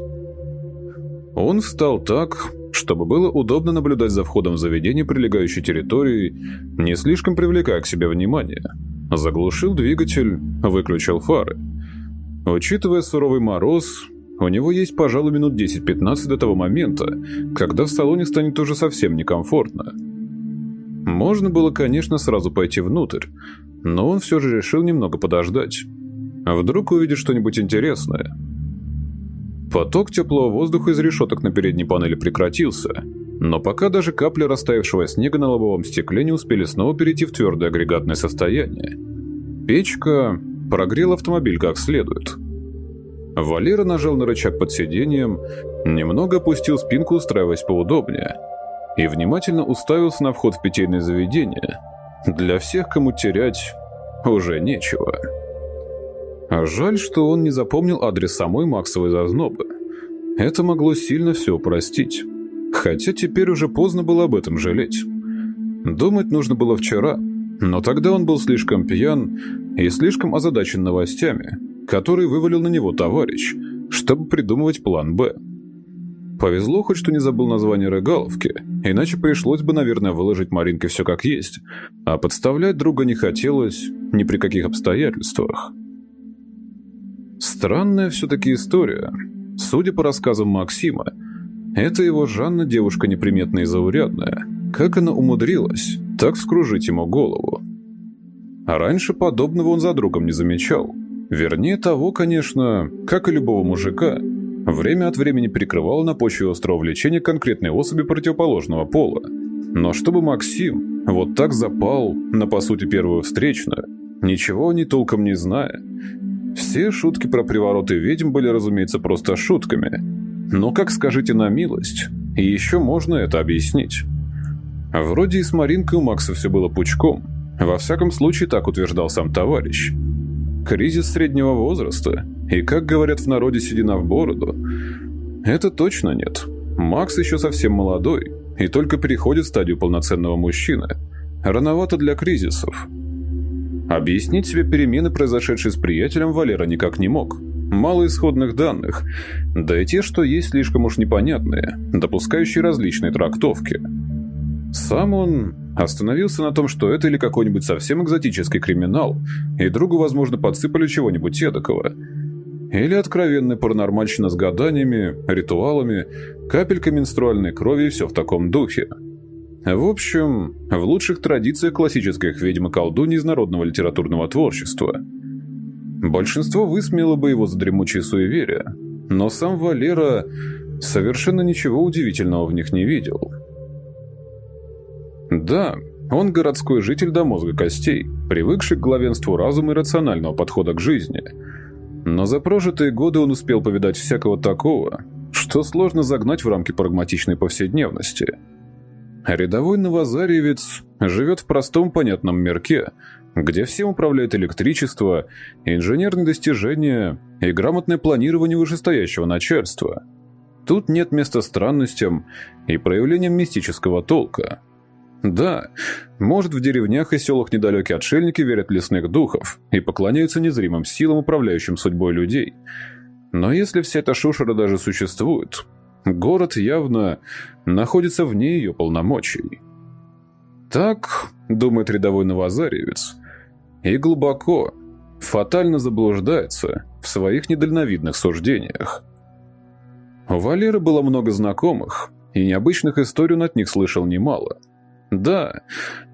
Он встал так, чтобы было удобно наблюдать за входом в заведение прилегающей территории, не слишком привлекая к себе внимание. Заглушил двигатель, выключил фары. Учитывая суровый мороз, у него есть, пожалуй, минут 10-15 до того момента, когда в салоне станет уже совсем некомфортно. Можно было, конечно, сразу пойти внутрь, но он все же решил немного подождать. Вдруг увидит что-нибудь интересное. Поток теплого воздуха из решеток на передней панели прекратился, но пока даже капли растаявшего снега на лобовом стекле не успели снова перейти в твердое агрегатное состояние. Печка прогрела автомобиль как следует. Валера нажал на рычаг под сиденьем, немного опустил спинку, устраиваясь поудобнее, и внимательно уставился на вход в питейное заведение. Для всех, кому терять, уже нечего. Жаль, что он не запомнил адрес самой Максовой зазнобы. Это могло сильно все упростить. Хотя теперь уже поздно было об этом жалеть. Думать нужно было вчера, но тогда он был слишком пьян и слишком озадачен новостями, которые вывалил на него товарищ, чтобы придумывать план «Б». Повезло хоть, что не забыл название Регаловки, иначе пришлось бы, наверное, выложить Маринке все как есть, а подставлять друга не хотелось ни при каких обстоятельствах. Странная все-таки история. Судя по рассказам Максима, это его Жанна девушка неприметная и заурядная. Как она умудрилась так вскружить ему голову? А раньше подобного он за другом не замечал. Вернее того, конечно, как и любого мужика, время от времени прикрывал на почве острого влечения конкретной особи противоположного пола. Но чтобы Максим вот так запал на, по сути, первую встречную, ничего не толком не зная, все шутки про привороты ведьм были, разумеется, просто шутками. Но как скажите на милость, еще можно это объяснить. Вроде и с Маринкой у Макса все было пучком. Во всяком случае, так утверждал сам товарищ. Кризис среднего возраста. И, как говорят в народе, седина в бороду. Это точно нет. Макс еще совсем молодой и только переходит в стадию полноценного мужчины. Рановато для кризисов. Объяснить себе перемены, произошедшие с приятелем, Валера никак не мог. Мало исходных данных, да и те, что есть, слишком уж непонятные, допускающие различные трактовки. Сам он остановился на том, что это или какой-нибудь совсем экзотический криминал, и другу, возможно, подсыпали чего-нибудь эдакого. Или откровенная паранормальщина с гаданиями, ритуалами, капелькой менструальной крови и все в таком духе. В общем, в лучших традициях классических ведьм и колдуней из народного литературного творчества. Большинство высмеяло бы его за дремучие суеверия, но сам Валера совершенно ничего удивительного в них не видел. Да, он городской житель до мозга костей, привыкший к главенству разума и рационального подхода к жизни. Но за прожитые годы он успел повидать всякого такого, что сложно загнать в рамки прагматичной повседневности – Рядовой новозарьевец живет в простом понятном мирке, где всем управляет электричество, инженерные достижения и грамотное планирование вышестоящего начальства. Тут нет места странностям и проявлениям мистического толка. Да, может в деревнях и селах недалекие отшельники верят лесных духов и поклоняются незримым силам, управляющим судьбой людей. Но если вся эта шушера даже существует, Город явно находится вне ее полномочий. Так, думает рядовой новозаревец, и глубоко, фатально заблуждается в своих недальновидных суждениях. У Валеры было много знакомых, и необычных историй он от них слышал немало. Да,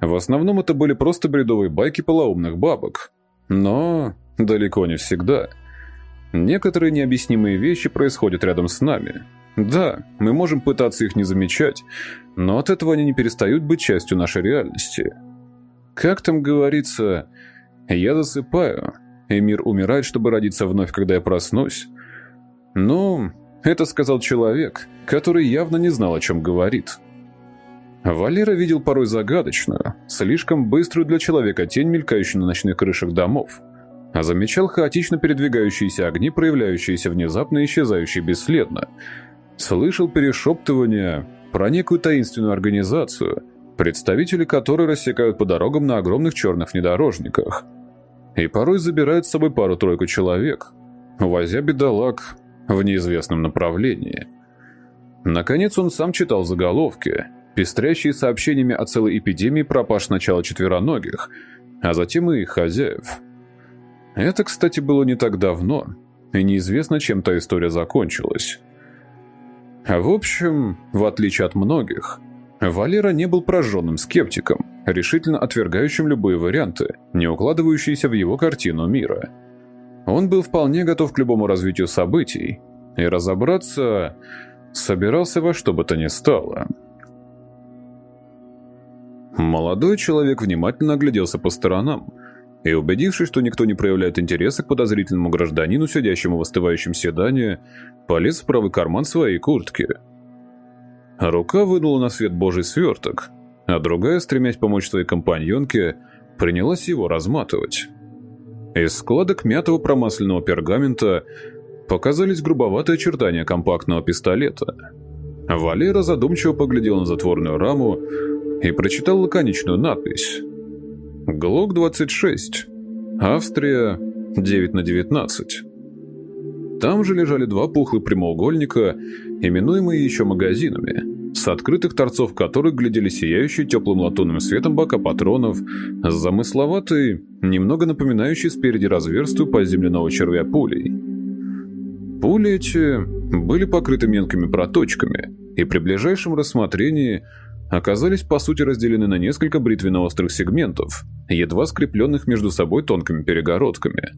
в основном это были просто бредовые байки полоумных бабок, но далеко не всегда. Некоторые необъяснимые вещи происходят рядом с нами – да, мы можем пытаться их не замечать, но от этого они не перестают быть частью нашей реальности. Как там говорится, я засыпаю, и мир умирает, чтобы родиться вновь, когда я проснусь. Ну, это сказал человек, который явно не знал, о чем говорит. Валера видел порой загадочную, слишком быструю для человека тень, мелькающую на ночных крышах домов, а замечал хаотично передвигающиеся огни, проявляющиеся внезапно и исчезающие бесследно – Слышал перешептывания про некую таинственную организацию, представители которой рассекают по дорогам на огромных черных внедорожниках и порой забирают с собой пару-тройку человек, увозя бедолаг в неизвестном направлении. Наконец он сам читал заголовки, пестрящие сообщениями о целой эпидемии пропаж сначала четвероногих, а затем и их хозяев. Это, кстати, было не так давно, и неизвестно, чем та история закончилась. В общем, в отличие от многих, Валера не был прожженным скептиком, решительно отвергающим любые варианты, не укладывающиеся в его картину мира. Он был вполне готов к любому развитию событий, и разобраться собирался во что бы то ни стало. Молодой человек внимательно огляделся по сторонам и, убедившись, что никто не проявляет интереса к подозрительному гражданину, сидящему в остывающем седане, полез в правый карман своей куртки. Рука вынула на свет божий сверток, а другая, стремясь помочь своей компаньонке, принялась его разматывать. Из складок мятого промасленного пергамента показались грубоватые очертания компактного пистолета. Валера задумчиво поглядел на затворную раму и прочитал лаконичную надпись «Глок-26. Австрия. 9 на 19». Там же лежали два пухлых прямоугольника, именуемые еще магазинами, с открытых торцов которых глядели сияющие теплым латунным светом бока патронов, с замысловатой, немного напоминающей спереди разверстую по земляного червя пулей. Пули эти были покрыты мелкими проточками, и при ближайшем рассмотрении – оказались по сути разделены на несколько бритвенно-острых сегментов, едва скрепленных между собой тонкими перегородками.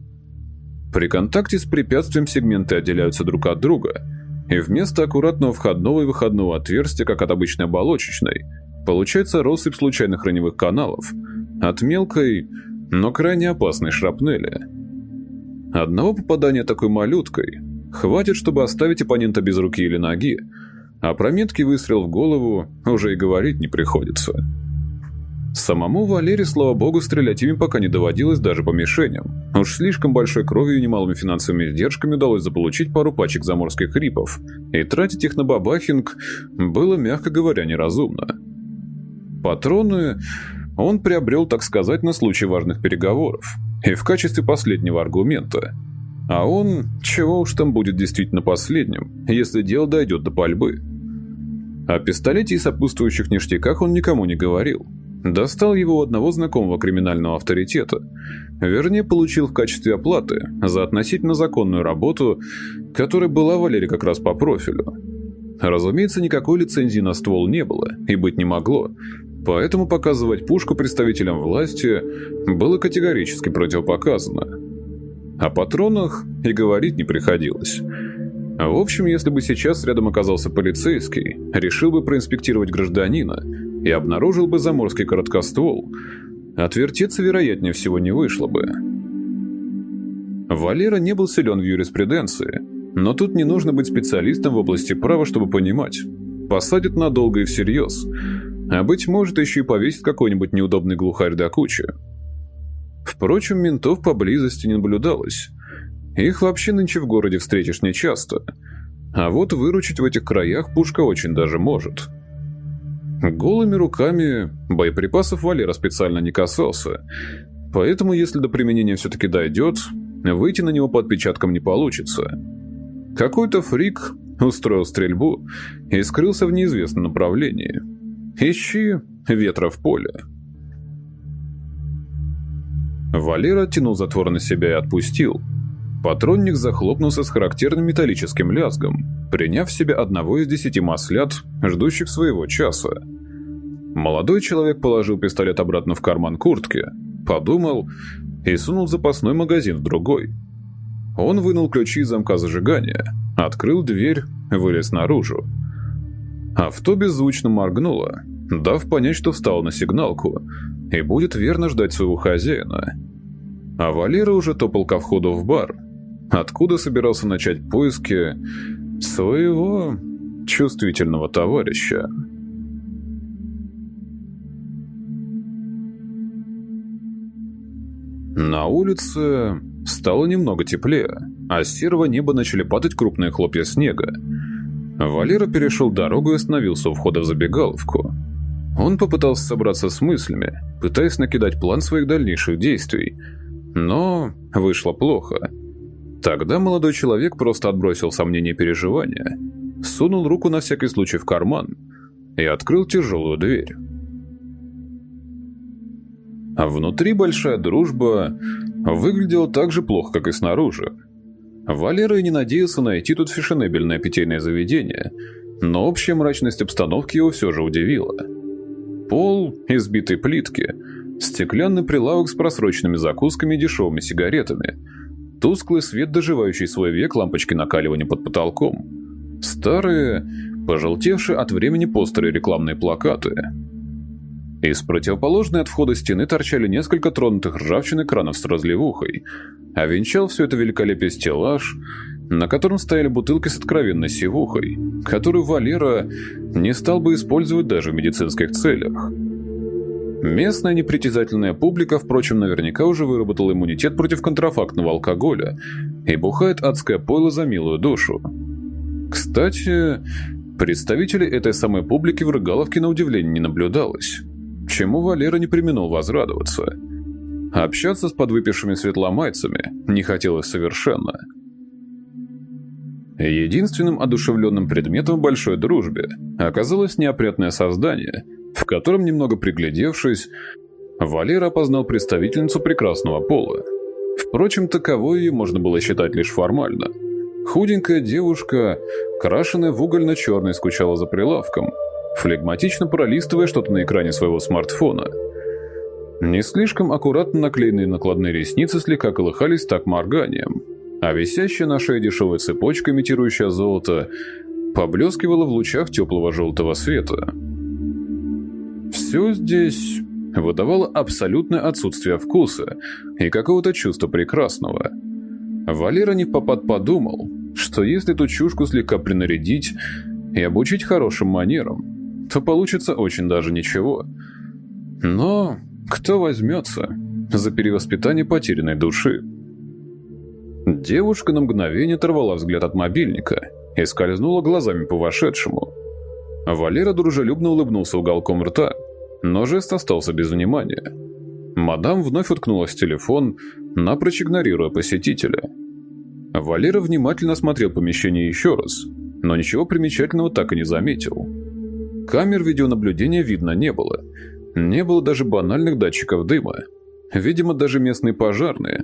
При контакте с препятствием сегменты отделяются друг от друга, и вместо аккуратного входного и выходного отверстия, как от обычной оболочечной, получается россыпь случайных раневых каналов от мелкой, но крайне опасной шрапнели. Одного попадания такой малюткой хватит, чтобы оставить оппонента без руки или ноги, а про меткий выстрел в голову уже и говорить не приходится. Самому Валере, слава богу, стрелять ими пока не доводилось даже по мишеням. Уж слишком большой кровью и немалыми финансовыми издержками удалось заполучить пару пачек заморских рипов, и тратить их на бабахинг было, мягко говоря, неразумно. Патроны он приобрел, так сказать, на случай важных переговоров, и в качестве последнего аргумента – а он, чего уж там будет действительно последним, если дело дойдет до пальбы. О пистолете и сопутствующих ништяках он никому не говорил. Достал его у одного знакомого криминального авторитета. Вернее, получил в качестве оплаты за относительно законную работу, которая была Валере как раз по профилю. Разумеется, никакой лицензии на ствол не было и быть не могло, поэтому показывать пушку представителям власти было категорически противопоказано. О патронах и говорить не приходилось. В общем, если бы сейчас рядом оказался полицейский, решил бы проинспектировать гражданина и обнаружил бы заморский короткоствол, отвертеться, вероятнее всего, не вышло бы. Валера не был силен в юриспруденции, но тут не нужно быть специалистом в области права, чтобы понимать. Посадят надолго и всерьез, а быть может еще и повесит какой-нибудь неудобный глухарь до кучи. Впрочем, ментов поблизости не наблюдалось. Их вообще нынче в городе встретишь нечасто. А вот выручить в этих краях пушка очень даже может. Голыми руками боеприпасов Валера специально не касался, поэтому если до применения все-таки дойдет, выйти на него по отпечаткам не получится. Какой-то фрик устроил стрельбу и скрылся в неизвестном направлении. Ищи ветра в поле. Валера оттянул затвор на себя и отпустил. Патронник захлопнулся с характерным металлическим лязгом, приняв в себя одного из десяти маслят, ждущих своего часа. Молодой человек положил пистолет обратно в карман куртки, подумал и сунул запасной магазин в другой. Он вынул ключи из замка зажигания, открыл дверь, вылез наружу. Авто беззвучно моргнуло, дав понять, что встал на сигналку и будет верно ждать своего хозяина. А Валера уже топал ко входу в бар, откуда собирался начать поиски своего чувствительного товарища. На улице стало немного теплее, а с серого неба начали падать крупные хлопья снега. Валера перешел дорогу и остановился у входа в забегаловку. Он попытался собраться с мыслями, пытаясь накидать план своих дальнейших действий, но вышло плохо. Тогда молодой человек просто отбросил сомнения и переживания, сунул руку на всякий случай в карман и открыл тяжелую дверь. А внутри большая дружба выглядела так же плохо, как и снаружи. Валера и не надеялся найти тут фешенебельное питейное заведение, но общая мрачность обстановки его все же удивила. Пол из битой плитки, стеклянный прилавок с просроченными закусками и дешевыми сигаретами, тусклый свет, доживающий свой век лампочки накаливания под потолком, старые, пожелтевшие от времени постеры рекламные плакаты. Из противоположной от входа стены торчали несколько тронутых ржавчины кранов с разливухой, а венчал все это великолепие стеллаж, на котором стояли бутылки с откровенной сивухой, которую Валера не стал бы использовать даже в медицинских целях. Местная непритязательная публика, впрочем, наверняка уже выработала иммунитет против контрафактного алкоголя и бухает адское пойло за милую душу. Кстати, представителей этой самой публики в Рыгаловке на удивление не наблюдалось, чему Валера не применил возрадоваться – Общаться с подвыпившими светломайцами не хотелось совершенно. Единственным одушевленным предметом в большой дружбе оказалось неопрятное создание, в котором, немного приглядевшись, Валера опознал представительницу прекрасного пола. Впрочем, таковой ее можно было считать лишь формально. Худенькая девушка, крашенная в угольно-черный, скучала за прилавком, флегматично пролистывая что-то на экране своего смартфона – не слишком аккуратно наклеенные накладные ресницы слегка колыхались так морганием, а висящая на шее дешевая цепочка, имитирующая золото, поблескивала в лучах теплого желтого света. Все здесь выдавало абсолютное отсутствие вкуса и какого-то чувства прекрасного. Валера не попад подумал, что если эту чушку слегка принарядить и обучить хорошим манерам, то получится очень даже ничего. Но кто возьмется за перевоспитание потерянной души? Девушка на мгновение оторвала взгляд от мобильника и скользнула глазами по вошедшему. Валера дружелюбно улыбнулся уголком рта, но жест остался без внимания. Мадам вновь уткнулась в телефон, напрочь игнорируя посетителя. Валера внимательно осмотрел помещение еще раз, но ничего примечательного так и не заметил. Камер видеонаблюдения видно не было, не было даже банальных датчиков дыма. Видимо, даже местные пожарные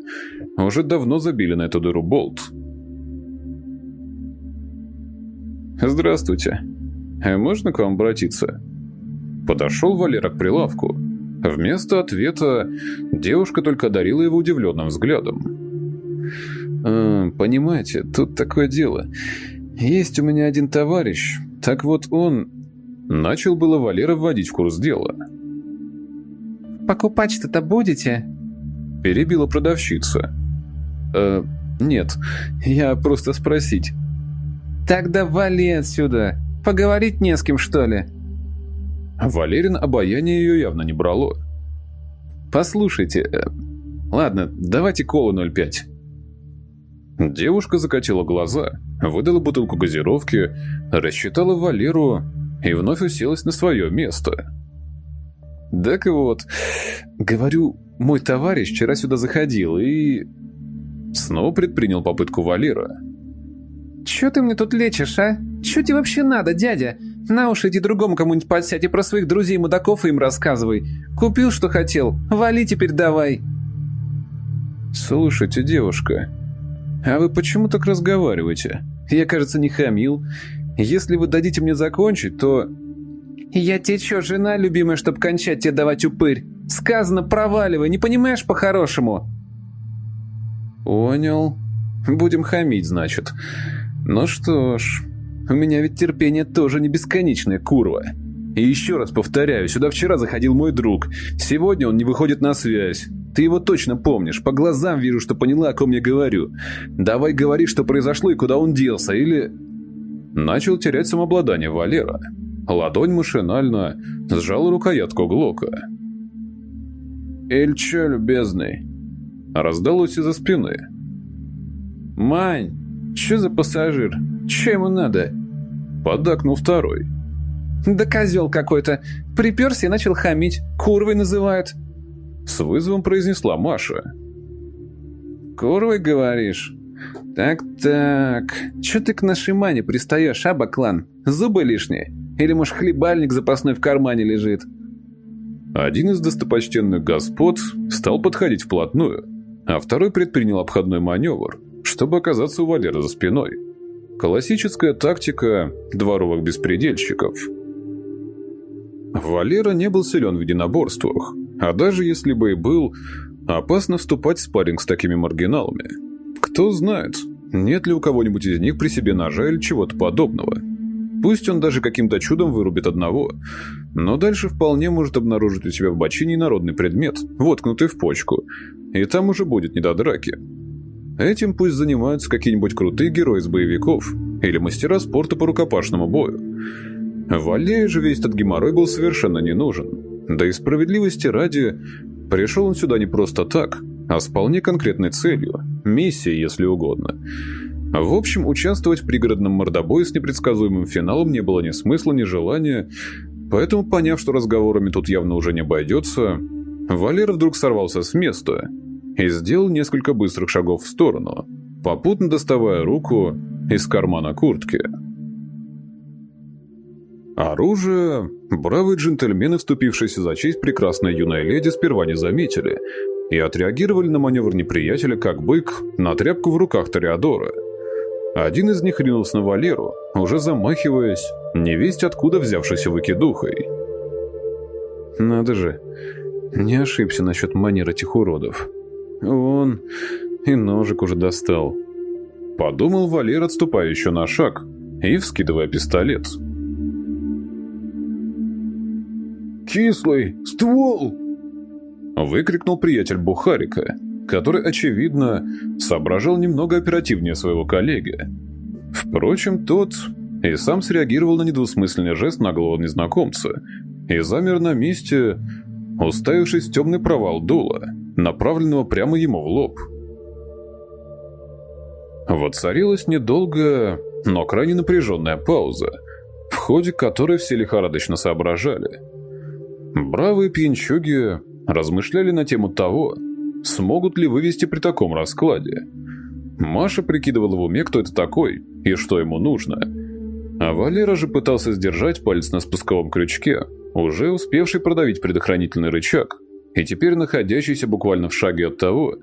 уже давно забили на эту дыру болт. «Здравствуйте. Можно к вам обратиться?» Подошел Валера к прилавку. Вместо ответа девушка только одарила его удивленным взглядом. «Э, «Понимаете, тут такое дело. Есть у меня один товарищ. Так вот он...» Начал было Валера вводить в курс дела. «Покупать-то будете?» Перебила продавщица. «Э, нет, я просто спросить». «Тогда вали отсюда. Поговорить не с кем, что ли?» Валерин обаяние ее явно не брало. «Послушайте, э, ладно, давайте колу 0,5». Девушка закатила глаза, выдала бутылку газировки, рассчитала Валеру и вновь уселась на свое место. Так вот, говорю, мой товарищ вчера сюда заходил и... Снова предпринял попытку Валера. «Чё ты мне тут лечишь, а? Чё тебе вообще надо, дядя? На уши иди другому кому-нибудь подсядь и про своих друзей-мудаков им рассказывай. Купил, что хотел, вали теперь давай». «Слушайте, девушка, а вы почему так разговариваете? Я, кажется, не хамил. Если вы дадите мне закончить, то «Я тебе чё, жена любимая, чтоб кончать тебе давать упырь? Сказано, проваливай, не понимаешь по-хорошему?» «Понял. Будем хамить, значит. Ну что ж, у меня ведь терпение тоже не бесконечное, курва. И еще раз повторяю, сюда вчера заходил мой друг. Сегодня он не выходит на связь. Ты его точно помнишь. По глазам вижу, что поняла, о ком я говорю. Давай говори, что произошло и куда он делся, или...» Начал терять самообладание Валера. Ладонь машинально сжала рукоятку Глока. «Эльче, любезный!» Раздалось из-за спины. «Мань, что за пассажир? Че ему надо?» Подакнул второй. Да козел какой-то. Приперся и начал хамить. Курвой называют. С вызовом произнесла Маша. Курвой, говоришь? Так-так. Чё ты к нашей мане пристаешь, а, Баклан? Зубы лишние? Или, может, хлебальник запасной в кармане лежит? Один из достопочтенных господ стал подходить вплотную, а второй предпринял обходной маневр, чтобы оказаться у Валеры за спиной. Классическая тактика дворовых беспредельщиков. Валера не был силен в единоборствах, а даже если бы и был, опасно вступать в спарринг с такими маргиналами. Кто знает, нет ли у кого-нибудь из них при себе ножа или чего-то подобного. Пусть он даже каким-то чудом вырубит одного, но дальше вполне может обнаружить у себя в бочине народный предмет, воткнутый в почку, и там уже будет не до драки. Этим пусть занимаются какие-нибудь крутые герои из боевиков или мастера спорта по рукопашному бою. Валею же весь этот геморрой был совершенно не нужен. Да и справедливости ради, пришел он сюда не просто так, а с вполне конкретной целью, миссией, если угодно. В общем, участвовать в пригородном мордобое с непредсказуемым финалом не было ни смысла, ни желания, поэтому, поняв, что разговорами тут явно уже не обойдется, Валера вдруг сорвался с места и сделал несколько быстрых шагов в сторону, попутно доставая руку из кармана куртки. Оружие бравые джентльмены, вступившиеся за честь прекрасной юной леди, сперва не заметили и отреагировали на маневр неприятеля как бык на тряпку в руках Тореадора. Один из них ринулся на Валеру, уже замахиваясь, невесть откуда взявшейся выкидухой. Надо же, не ошибся насчет манер этих уродов. Он и ножик уже достал. Подумал Валер, отступая еще на шаг и вскидывая пистолет. «Кислый! Ствол!» Выкрикнул приятель Бухарика, который, очевидно, соображал немного оперативнее своего коллеги. Впрочем, тот и сам среагировал на недвусмысленный жест наглого незнакомца и замер на месте, уставившись в темный провал дула, направленного прямо ему в лоб. Воцарилась недолгая, но крайне напряженная пауза, в ходе которой все лихорадочно соображали. Бравые пьянчуги размышляли на тему того, смогут ли вывести при таком раскладе. Маша прикидывала в уме, кто это такой и что ему нужно. А Валера же пытался сдержать палец на спусковом крючке, уже успевший продавить предохранительный рычаг, и теперь находящийся буквально в шаге от того,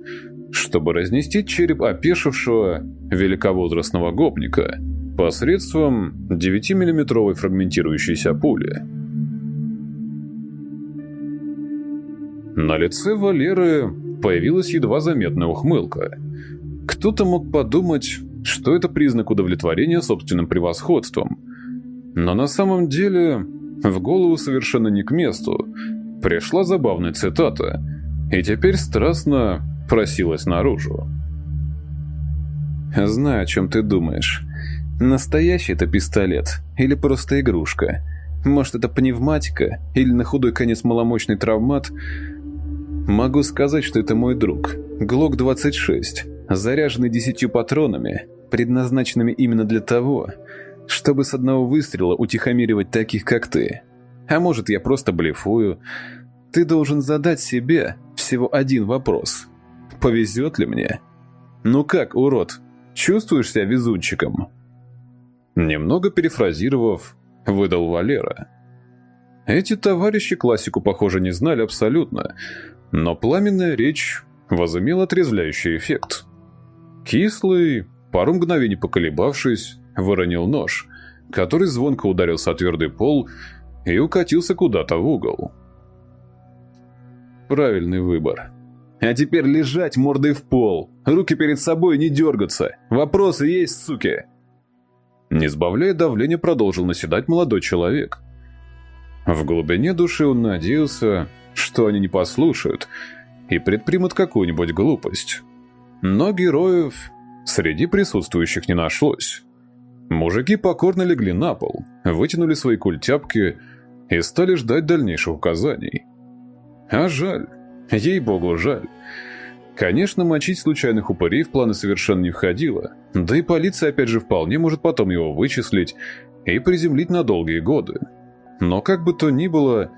чтобы разнести череп опешившего великовозрастного гопника посредством 9-миллиметровой фрагментирующейся пули. На лице Валеры появилась едва заметная ухмылка. Кто-то мог подумать, что это признак удовлетворения собственным превосходством. Но на самом деле в голову совершенно не к месту пришла забавная цитата, и теперь страстно просилась наружу. «Знаю, о чем ты думаешь. Настоящий это пистолет или просто игрушка? Может, это пневматика или на худой конец маломощный травмат? Могу сказать, что это мой друг, ГЛОК-26, заряженный десятью патронами, предназначенными именно для того, чтобы с одного выстрела утихомиривать таких, как ты. А может, я просто блефую. Ты должен задать себе всего один вопрос. Повезет ли мне? Ну как, урод, чувствуешь себя везунчиком? Немного перефразировав, выдал Валера. Эти товарищи классику, похоже, не знали абсолютно, но пламенная речь возымела отрезвляющий эффект. Кислый, пару мгновений поколебавшись, выронил нож, который звонко ударился о твердый пол и укатился куда-то в угол. Правильный выбор. А теперь лежать мордой в пол, руки перед собой не дергаться. Вопросы есть, суки? Не сбавляя давления, продолжил наседать молодой человек. В глубине души он надеялся, что они не послушают и предпримут какую-нибудь глупость. Но героев среди присутствующих не нашлось. Мужики покорно легли на пол, вытянули свои культяпки и стали ждать дальнейших указаний. А жаль, ей-богу, жаль. Конечно, мочить случайных упырей в планы совершенно не входило, да и полиция опять же вполне может потом его вычислить и приземлить на долгие годы. Но как бы то ни было,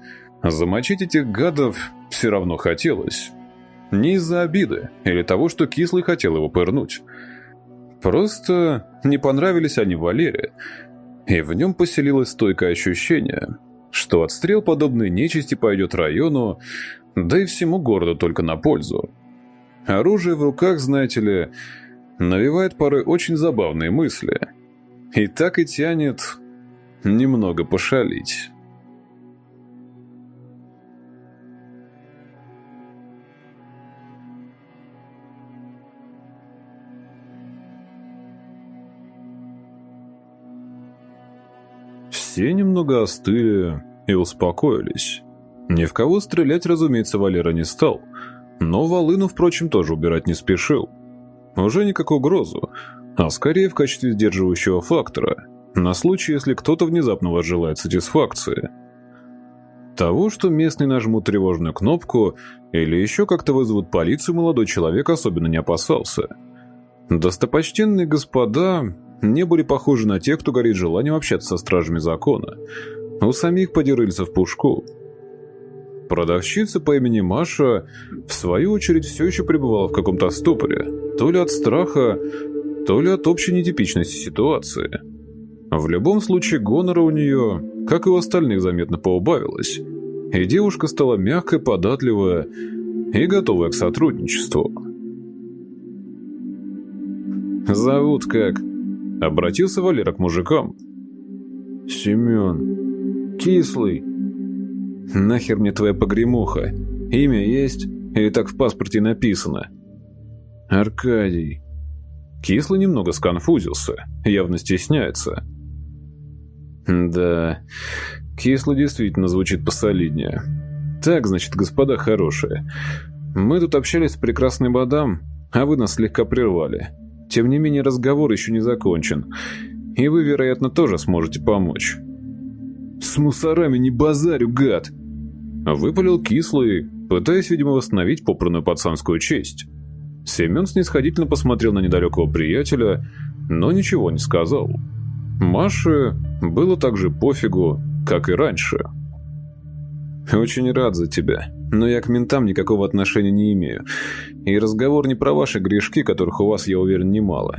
замочить этих гадов все равно хотелось. Не из-за обиды или того, что Кислый хотел его пырнуть. Просто не понравились они Валере, и в нем поселилось стойкое ощущение, что отстрел подобной нечисти пойдет району, да и всему городу только на пользу. Оружие в руках, знаете ли, навевает порой очень забавные мысли. И так и тянет немного пошалить. Все немного остыли и успокоились. Ни в кого стрелять, разумеется, Валера не стал, но волыну, впрочем, тоже убирать не спешил. Уже не как угрозу, а скорее в качестве сдерживающего фактора, на случай, если кто-то внезапно возжелает сатисфакции. Того, что местные нажмут тревожную кнопку или еще как-то вызовут полицию, молодой человек особенно не опасался. Достопочтенные господа не были похожи на тех, кто горит желанием общаться со стражами закона. У самих подерыльцев пушку. Продавщица по имени Маша, в свою очередь, все еще пребывала в каком-то ступоре, то ли от страха, то ли от общей нетипичности ситуации. В любом случае, гонора у нее, как и у остальных, заметно поубавилось, и девушка стала мягкой, податливая и готовая к сотрудничеству. «Зовут как?» — обратился Валера к мужикам. «Семен. Кислый». «Нахер мне твоя погремуха? Имя есть? Или так в паспорте написано?» «Аркадий». Кислый немного сконфузился, явно стесняется. «Да, Кислый действительно звучит посолиднее. Так, значит, господа хорошие, мы тут общались с прекрасной мадам, а вы нас слегка прервали. Тем не менее, разговор еще не закончен, и вы, вероятно, тоже сможете помочь». «С мусорами не базарю, гад!» Выпалил кислый, пытаясь, видимо, восстановить попранную пацанскую честь. Семен снисходительно посмотрел на недалекого приятеля, но ничего не сказал. Маше было так же пофигу, как и раньше. «Очень рад за тебя, но я к ментам никакого отношения не имею. И разговор не про ваши грешки, которых у вас, я уверен, немало.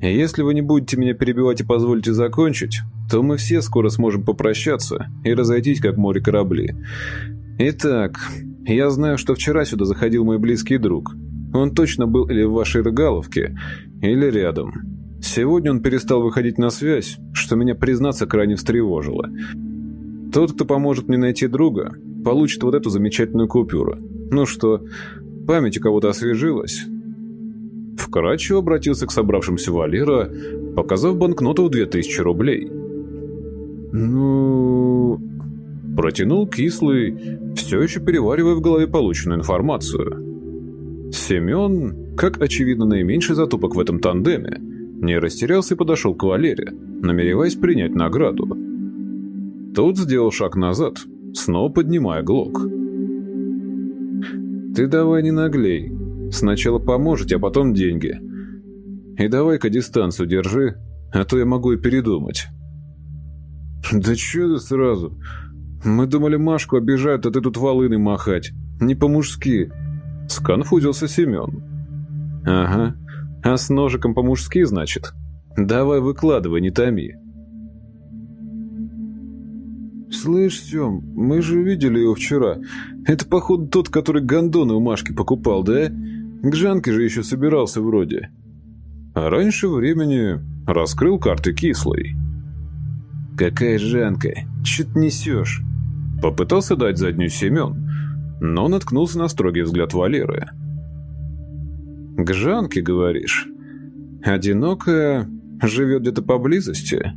Если вы не будете меня перебивать и позволите закончить, то мы все скоро сможем попрощаться и разойтись, как море корабли. Итак, я знаю, что вчера сюда заходил мой близкий друг. Он точно был или в вашей рыгаловке, или рядом. Сегодня он перестал выходить на связь, что меня, признаться, крайне встревожило. Тот, кто поможет мне найти друга, получит вот эту замечательную купюру. Ну что, память у кого-то освежилась? Вкратчиво обратился к собравшимся Валера, показав банкноту в 2000 рублей. «Ну...» Протянул кислый, все еще переваривая в голове полученную информацию. Семен, как очевидно наименьший затупок в этом тандеме, не растерялся и подошел к Валере, намереваясь принять награду. Тот сделал шаг назад, снова поднимая глок. «Ты давай не наглей. Сначала поможете, а потом деньги. И давай-ка дистанцию держи, а то я могу и передумать». «Да чё ты сразу? Мы думали, Машку обижают, а ты тут волыны махать. Не по-мужски». Сконфузился Семен. «Ага. А с ножиком по-мужски, значит? Давай выкладывай, не томи». «Слышь, Сем, мы же видели его вчера. Это, походу, тот, который гондоны у Машки покупал, да? К Жанке же еще собирался вроде». А раньше времени раскрыл карты кислой. «Какая Жанка? Чё ты несешь?» Попытался дать заднюю Семен, но наткнулся на строгий взгляд Валеры. «К Жанке, говоришь? Одинокая, живет где-то поблизости?»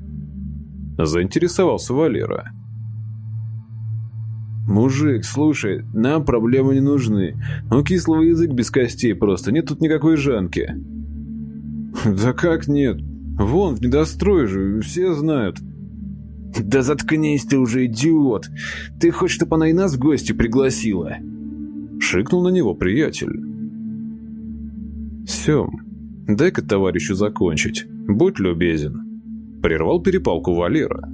Заинтересовался Валера. «Мужик, слушай, нам проблемы не нужны. У кислого язык без костей просто, нет тут никакой Жанки». <laughs> «Да как нет? Вон, в недострой же, все знают». <laughs> «Да заткнись ты уже, идиот! Ты хочешь, чтобы она и нас в гости пригласила?» Шикнул на него приятель. «Сем, дай-ка товарищу закончить. Будь любезен». Прервал перепалку Валера.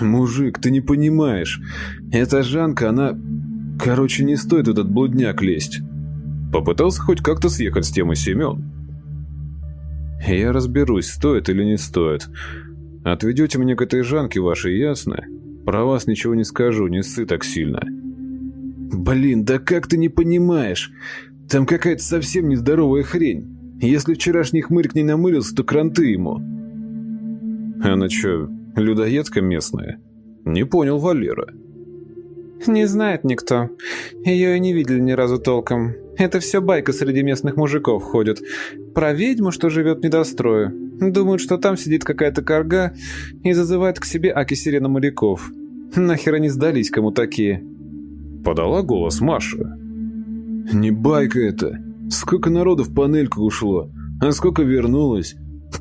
«Мужик, ты не понимаешь. Эта Жанка, она... Короче, не стоит этот блудняк лезть». Попытался хоть как-то съехать с темы Семен. «Я разберусь, стоит или не стоит. Отведете меня к этой Жанке вашей, ясно? Про вас ничего не скажу, не ссы так сильно». «Блин, да как ты не понимаешь? Там какая-то совсем нездоровая хрень. Если вчерашний хмырь к ней намылился, то кранты ему». «Она что, людоедка местная?» «Не понял Валера». «Не знает никто. Ее и не видели ни разу толком. Это все байка среди местных мужиков ходит. Про ведьму, что живет в недострое. Думают, что там сидит какая-то корга и зазывает к себе аки-сирена моряков. Нахер они сдались, кому такие?» Подала голос Маша. «Не байка это. Сколько народу в панельку ушло, а сколько вернулось.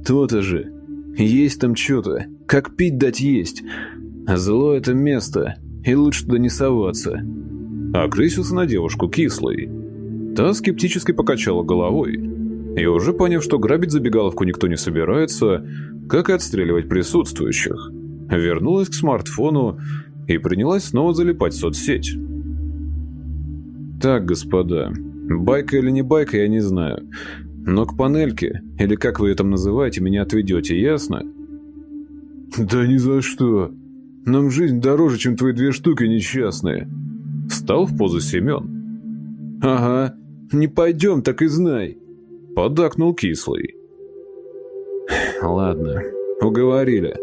То-то же. Есть там что-то. Как пить дать есть. Зло это место, и лучше туда не соваться». Окрысился на девушку кислый. Та скептически покачала головой. И уже поняв, что грабить забегаловку никто не собирается, как и отстреливать присутствующих, вернулась к смартфону и принялась снова залипать в соцсеть. «Так, господа, байка или не байка, я не знаю. Но к панельке, или как вы ее там называете, меня отведете, ясно?» «Да ни за что. Нам жизнь дороже, чем твои две штуки несчастные». Встал в позу Семен. «Ага, не пойдем, так и знай», — подакнул кислый. «Ладно, уговорили.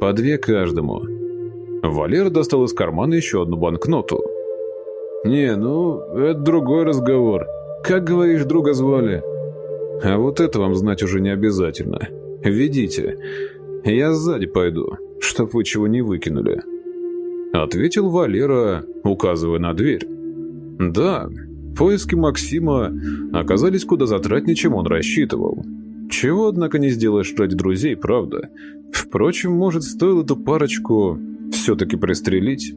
По две каждому». Валера достал из кармана еще одну банкноту. «Не, ну, это другой разговор. Как, говоришь, друга звали?» «А вот это вам знать уже не обязательно. Ведите. Я сзади пойду, чтоб вы чего не выкинули». Ответил Валера, указывая на дверь. «Да, поиски Максима оказались куда затратнее, чем он рассчитывал. Чего, однако, не сделаешь ради друзей, правда? Впрочем, может, стоило эту парочку все-таки пристрелить?»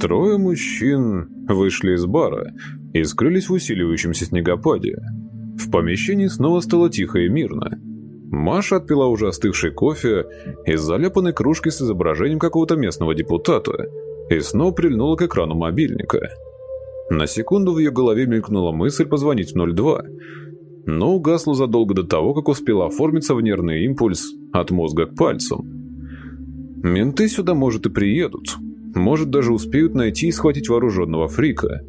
Трое мужчин вышли из бара и скрылись в усиливающемся снегопаде. В помещении снова стало тихо и мирно. Маша отпила уже остывший кофе из заляпанной кружки с изображением какого-то местного депутата и снова прильнула к экрану мобильника. На секунду в ее голове мелькнула мысль позвонить в 02, но угасла задолго до того, как успела оформиться в нервный импульс от мозга к пальцам. Менты сюда, может, и приедут, может, даже успеют найти и схватить вооруженного фрика.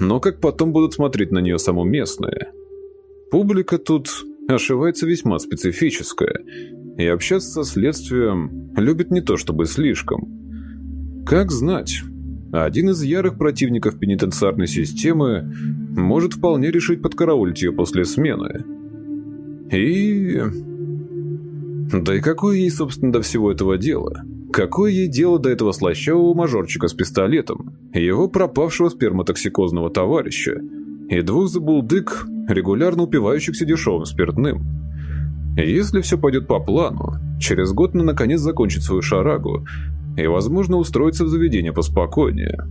Но как потом будут смотреть на нее саму местные? Публика тут ошивается весьма специфическая, и общаться со следствием любит не то чтобы слишком. Как знать, один из ярых противников пенитенциарной системы может вполне решить подкараулить ее после смены. И... Да и какое ей, собственно, до всего этого дело? Какое ей дело до этого слащавого мажорчика с пистолетом, его пропавшего сперматоксикозного товарища и двух забулдык, регулярно упивающихся дешевым спиртным? Если все пойдет по плану, через год она наконец закончит свою шарагу и, возможно, устроится в заведение поспокойнее.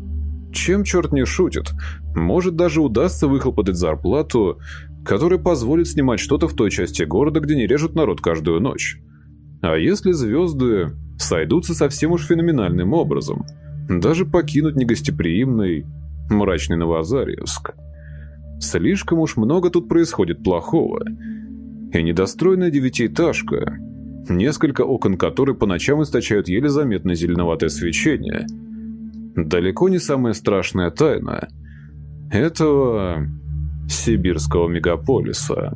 Чем черт не шутит, может даже удастся выхлопотать зарплату, которая позволит снимать что-то в той части города, где не режут народ каждую ночь. А если звезды сойдутся совсем уж феноменальным образом. Даже покинуть негостеприимный, мрачный Новоазарьевск. Слишком уж много тут происходит плохого. И недостроенная девятиэтажка, несколько окон которой по ночам источают еле заметное зеленоватое свечение, далеко не самая страшная тайна этого сибирского мегаполиса.